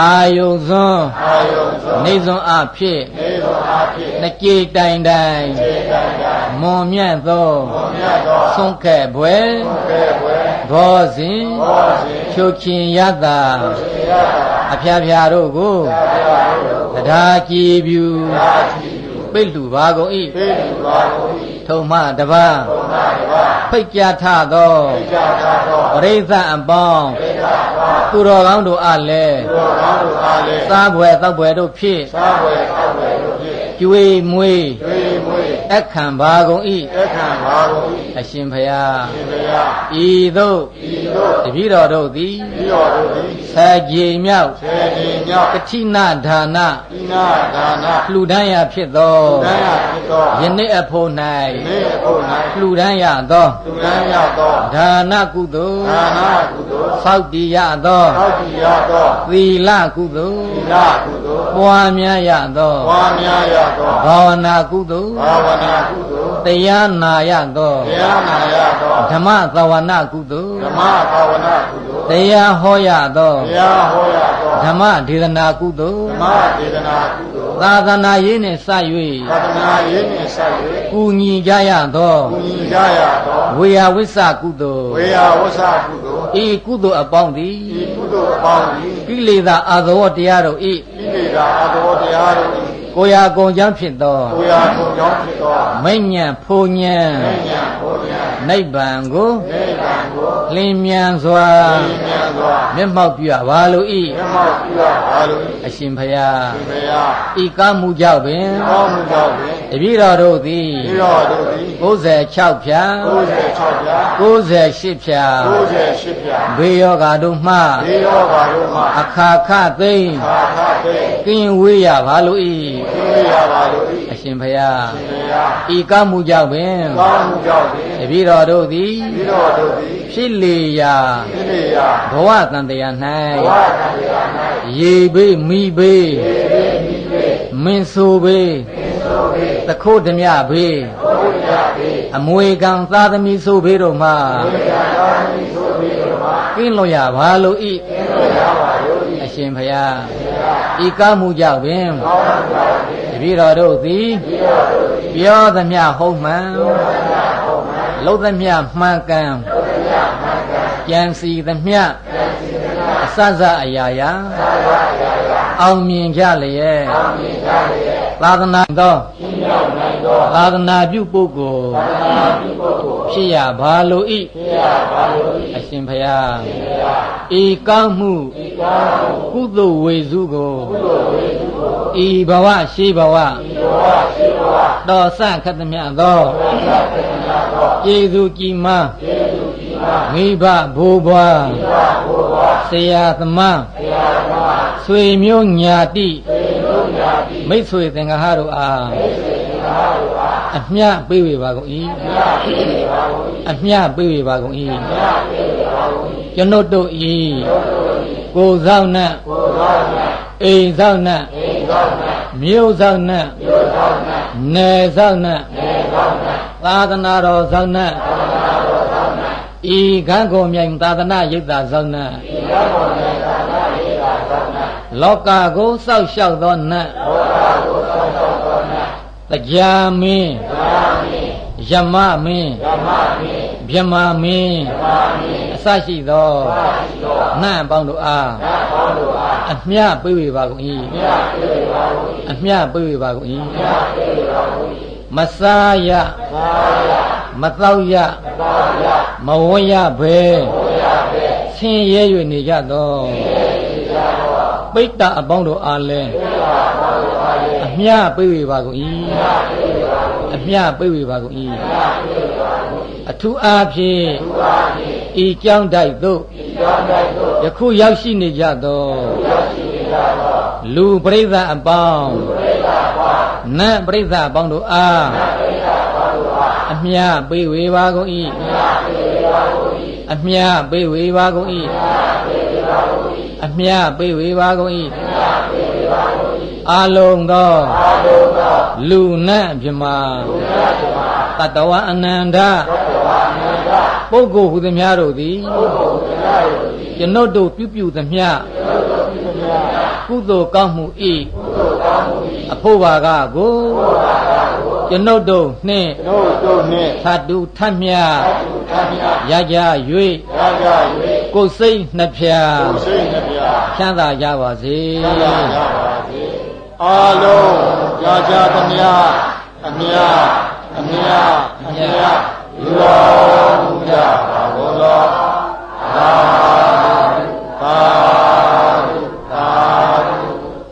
အာယုံစွန်းအာယုံစွန်းနေစွန်းအဖြစ်နေစွန်းအဖြစ်နှကြေတိုင်တိုင်နှကြေတိုင်တိုင်မွန်မြတ်သောမွန်မြတ်သောဆုံးခဲ့ဘွယ်ဆုံးခဲ့ဘွယ်ဘောဇင်ဘောဇင်ချုပ်ချင်းရတာချုပ်ချင်းရတာအဖျားဖျားတို့ကိုအဖျားဖျားတို့ကိုတရားကြည်ပြုတရားကြည်ပြုပိတ်လူပါကုန်၏ပိတ်လူပါကုန်၏ထုံမတပါထုံမတပါဖိတ်ကြထသောဖိတ်ကြထသောပရိသတ်အပေါင်းပရိသတ်အပေါင်း သူတော်ကောင်းတို့အားလည်းသူတော်ကောင်းတို့အားလည်းစားပွဲတောက်ပွဲတို့ဖြင့်စားပွဲတောက်ပွဲတို့ဖြင့်ကျွေးမွေးကျွေးမွေး အခံဘာကုန်ဤအခံဘာကုန်ဤအရှင်ဘုရားအရှင်ဘုရားဤသို့ဤသို့တပည့်တော်တို့သည်တပည့်တော်တို့သည်ဆယ်ကြည်မြောက်ဆယ်ကြည်မြောက်ကတိနာဒါနတိနာဒါနလှူဒန်းရဖြစ်သောလှူဒန်းရဖြစ်သောယနေ့အဖို့၌ယနေ့အဖို့၌လှူဒန်းရသောလှူဒန်းရသောဒါနကုသိုလ်ဒါနကုသိုလ်သောက်တည်ရသောသောက်တည်ရသောသီလကုသိုလ်သီလကုသိုလ်ပွားများရသောပွားများရသောဘာဝနာကုသိုလ်ဘာဝနာကုသိုလ်တရားနာရသောတရားနာရသောဓမ္မသဝနာကုသိုလ်ဓမ္မသဝနာကုသိုလ်တရားဟောရသောတရားဟောရသောဓမ္မဒေသနာကုသိုလ်ဓမ္မဒေသနာကုသိုလ်သာသနာရေးနှင့်စ၍သာသနာရေးနှင့်စ၍ကုညီကြရသောကုညီကြရသောဝေယဝိစ္စကုသိုလ်ဝေယဝိစ္စကုသိုလ်ဤကုသိုလ်အပေါင်းသည်ဤကုသိုလ်အပေါင်းသည်ကိလေသာအာသဝတရားတို့ဤကိလေသာအာသဝတရားတို့ဤ ကိုရာကုံကြောင့်ဖြစ်သောကိုရာကုံကြောင့်ဖြစ်သောမိညံဖူညံမိညံဖူညံနိဗ္ဗာန်ကိုနိဗ္ဗာန်ကိုလင်းမြန်စွာလင်းမြန်စွာမျက်မှောက်ပြုပါလို၏မျက်မှောက်ပြုပါလို၏အရှင်ဘုရားအရှင်ဘုရားဤကားမှုကြောင့်ပင်ကားမှုကြောင့်ပင်တပည့်တော်တို့သည်တပည့်တော်တို့သည်96ဖြာ96ဖြာ98ဖြာ98ဖြာဘေယောဂါတို့မှဘေယောဂါတို့မှအခါခသိမ့်အခါခသိမ့် ကင်းဝေးရပါလို၏ကင်းဝေးရပါလို၏အရှင်ဘုရားအရှင်ဘုရားဤကားမှုကြောင့်ပင်ကားမှုကြောင့်ပင်တပည့်တော်တို့သည်တပည့်တော်တို့သည်ဖြစ်လေရာဖြစ်လေရာဘဝတန်တရား၌ဘဝတန်တရား၌ရေဘေးမိဘေးရေဘေးမိဘေးမင်းဆိုဘေးမင်းဆိုဘေးသခိုးဓမြဘေးသခိုးဓမြဘေးအမွေကံသာသမီဆိုဘေးတို့မှာအမွေကံသာသမီဆိုဘေးတို့မှာကင်းလို့ရပါလို့ဤကင်းလို့ရပါလို့ဤအရှင်ဘုရား ဤကားမှုကြောင့်ပင်ကောင်းမှုကြောင့်ပင်တပည့်တော်တို့သည်တပည့်တော်တို့သည်ပြောသမျှဟုတ်မှန်ပြောသမျှဟုတ်မှန်လုံးသမျှမှန်ကန်လုံးသမျှမှန်ကြံစီသမျှအစစအရာရာအောင်မြင်ကြလျက်သာသနာ သောသာသနာပြုပုဂ္ဂိုလ်ဖြစ်ရပါလို၏အရှင်ဘုရားဤကောင်းမှုကုသိုလ်ဝေစုကိုဤဘဝရှိဘဝတော်ဆခတ်သမျှသောကျေစုကြည်မားမိဘဘိုးဘွားဆရာသမားဆွေမျိုးညာတိမိတ်ဆွေသင်္ဃဟတို့အား အမျှပေးဝေပါကုန်၏အမျှပေးဝေပါကုန်၏ကျွန်ုပ်တို့ဤကိုယ်ဆောင်နှင့်အိမ်ဆောင်နှင့်မြို့ဆောင်နှင့်နယ်ဆောင်နှင့်သာသနာတော်ဆောင်နှင့်ဤကံကုန်မြိုင်သာသနာရိပ်သာဆောင်နှင့်လောကကိုစောက်ရှောက်သောနတ် တရားမင်းယမမင်းမြမမင်းအစရှိသောနတ်ပေါင်းတို့အားအမျှပေးဝေပါကုန်၏အမျှပေးဝေပါကုန်၏မစားရမတော့ရမဝရဘဲဆင်းရဲ၍နေကြသောပိဋ္ဌအပေါင်းတို့အားလည်းအ မျှပေးဝေပါကုန်၏အမျှပေးဝေပါကုန်၏အထူးအားဖြင့်ဤကြောင်းတိုက်သို့ယခုရောက်ရှိနေကြသောလူပရိသတ်အပေါင်းနတ်ပရိသတ်အပေါင်းတို့အားအမျှပေးဝေပါကုန်၏အမျှပေးဝေပါကုန်၏အမျှပေးဝေပါကုန်၏ အာလုံးသောလူနတ်မြမတတဝအနန္တပုဂ္ဂိုလ်ဟူသည်များတို့သည်ကျွန်ုပ်တို့ပြုပြုသမျှကုသိုလ်ကောင်းမှုဤအဖို့ပါကကိုကျွန်ုပ်တို့နှင့်ကျွန်ုပ်တို့နှင့်သတ္တုထမြရကြ၍ရကြ၍ကိုယ်စိတ်နှစ်ဖြာကိုယ်စိတ်နှစ်ဖြာချမ်းသာကြပါစေချမ်းသာကြပါစေ အာလုံးကြာကြာသမျှအမြအမြအမြလူတော်မူကြပါဘုရားသာသာသာ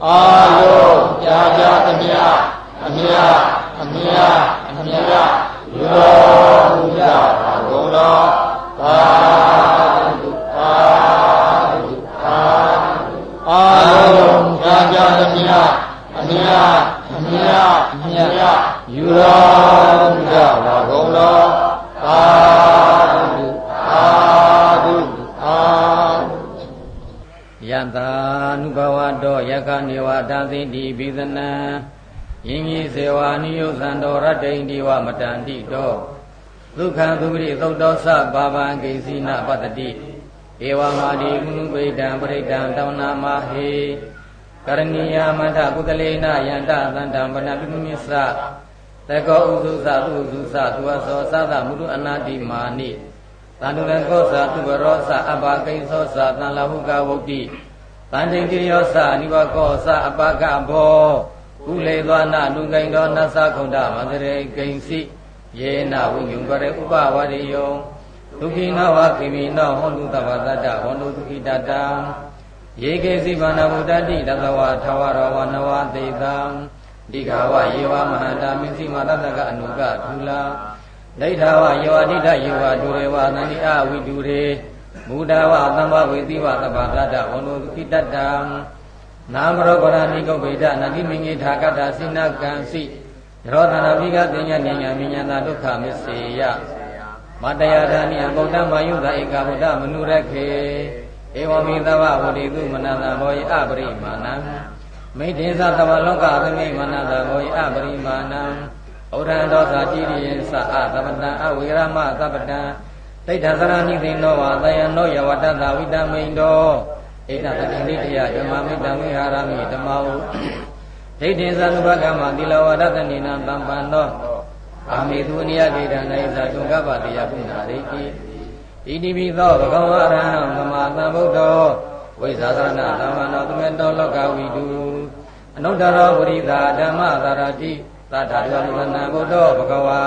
အာလုံးကြာကြာသမျှအမြအမြအမြလူတော် တန္တိတောဒုက္ခံသုပရိသုတ်တောသဘာဝံဂိစီနပတ္တိဧဝမာဒီကုဏုပိတံပရိတံတောနာမဟေကရဏီယမထကုသလေနယန္တသန္တံပဏပိမိစ္ဆသကောဥစုသသူဥစုသသူအသောသသမုဒုအနာတိမာနိသန္တုရကောသသူဘရောသအဘကိသောသသံလဟုကဝုတ်တိတန်တိတိယောသအနိဘကောသအပကဘော ကုလေသောနာလူကိန်တော်နသခုံတမန္တရေကိဉ္စီယေနဝိညုံကရေဥပဝရိယောဒုက္ခိနဝခိမိနောဟောတုတဝတတဟောတုဒုက္ခိတတံယေကေစီဗန္နဗုဒ္ဓတိတသဝထဝရဝနဝသေတံဒီဃဝယေဝမဟာတာမိစီမတတကအနုကဒူလာဒိဋ္ဌဝယေဝတိတယေဝဒုရေဝသန္တိအဝိတုရေမူဒဝသမ္ဘဝေတိဝသဗ္ဗတတဝန္တုခိတတံ နာမရောဂရဏိကုဗေဒနာတိမင်္ဂေထာကတစိနကံစီရောသနာပိကပညာဉာဏ်ဉာဏ်မြညာဒုက္ခမစ္စေယမတယဓာနိအဗုဒ္ဓမယုသဧကဗုဒ္ဓမနုရခေဧဝမိသဗ္ဗဝတိတုမနတဘောယအပရိမာဏံမိတေသသဗ္ဗလောကသမိမနတဘောယအပရိမာဏံဩရံဒောသာကြည်ရိယသအသမတံအဝေရမသဗ္ဗတံတိဋ္ဌသရဏိသိနောဝသယံနောယဝတ္တသဝိတမိန်တော ဣဒ္ဓတတိနိတယဓမ္မမိတံဝိဟာရမိဓမ္မဟုဒိဋ္ဌိသနုဘကမသီလဝရတနိနံတံပန္နောအာမေသူအနိယဒေဒံနေသာတုံကပတိယပုဏ္ဏရိတိဣဣတိပိသောဘဂဝါရဟံသမာသမ္ဗုဒ္ဓောဝိဇာသရဏသမ္မနောသမေတောလောကဝိတုအနုတ္တရောပရိသာဓမ္မသာရတိသတ္တရောလူနံဘုဒ္ဓောဘဂဝါ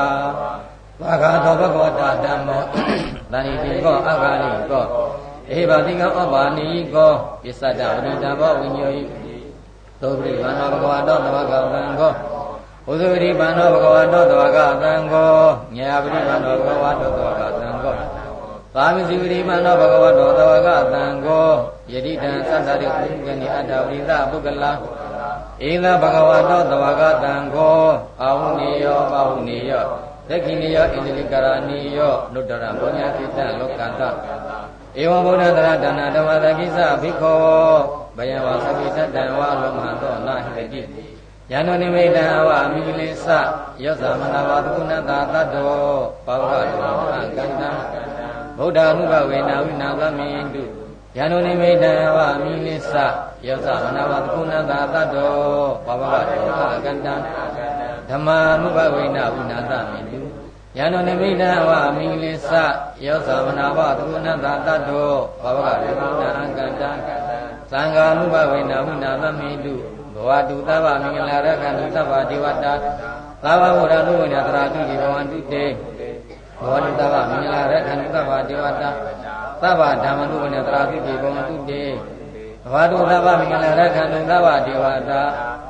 ဘာဂသောဘဂဝတာဓမ္မောတဏိတိကောအဂါလိကော ဧဘာတိကောဩဘာနိကောပစ္စတဝိတံဘောဝိညောယိသောပရိဗန္နောဘဂဝတောသဝကသံဃောဘုဇဝတိဗန္နောဘဂဝတောသဝကသံဃောညာပရိဗန္နောဘဂဝတောသဝကသံဃောသာမစီဝတိဗန္နောဘဂဝတောသဝကသံဃောယတိတံသတ္တရိဥပ္ပနိအတ္တဝိသပုဂ္ဂလာဧသဘဂဝတောသဝကသံဃောအာဟုနေယောအာဟုနေယောသက္ခိနေယောဣန္ဒလိကရာနိယောနုတ္တရဘောညာကိတလောကတ ဧဝံဗုဒ္ဓတရတဏဓမ္မသကိစ္စဘိခောဘယံဝသကိတတံဝါလောမသောနာဟိတိယန္တနိမိတံဝအမိလိသယောသမနာဝသုဏတာတတ္တောပါဝရတောအကန္တံဗုဒ္ဓ ानु ဘဝေနာဝိနာသမိတုယန္တနိမိတံဝအမိလိသယောသမနာဝသုဏတာတတ္တောပါဝရတောအကန္တံဓမ္မာနုဘဝေနာဝိနာသမိတု ယန္တနိမိတံဝအမိလိသယောသမနာဝသုဏတာတတ္တောပါဝရတောအကန္တံသံဃာနုဘဝေနာဝိနာသမိတုဘဝတုသဗ္ဗမင်္ဂလာရကံတုသဗ္ဗဒေဝတာသာဝဝရနုဝိနာတရာတုဒီဘဝန္တုတေဘဝတုသဗ္ဗမင်္ဂလာရကံတုသဗ္ဗဒေဝတာသဗ္ဗဓမ္မနုဝိနာတရာတုဒီဘဝန္တုတေဘဝတုသဗ္ဗမင်္ဂလာရကံတုသဗ္ဗဒေဝတာ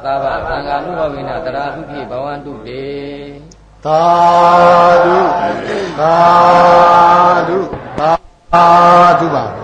သဗ္ဗသံဃာနုဘဝိနာတရာတုဒီဘဝန္တုတေ သာဓုသာဓုသာဓုပါ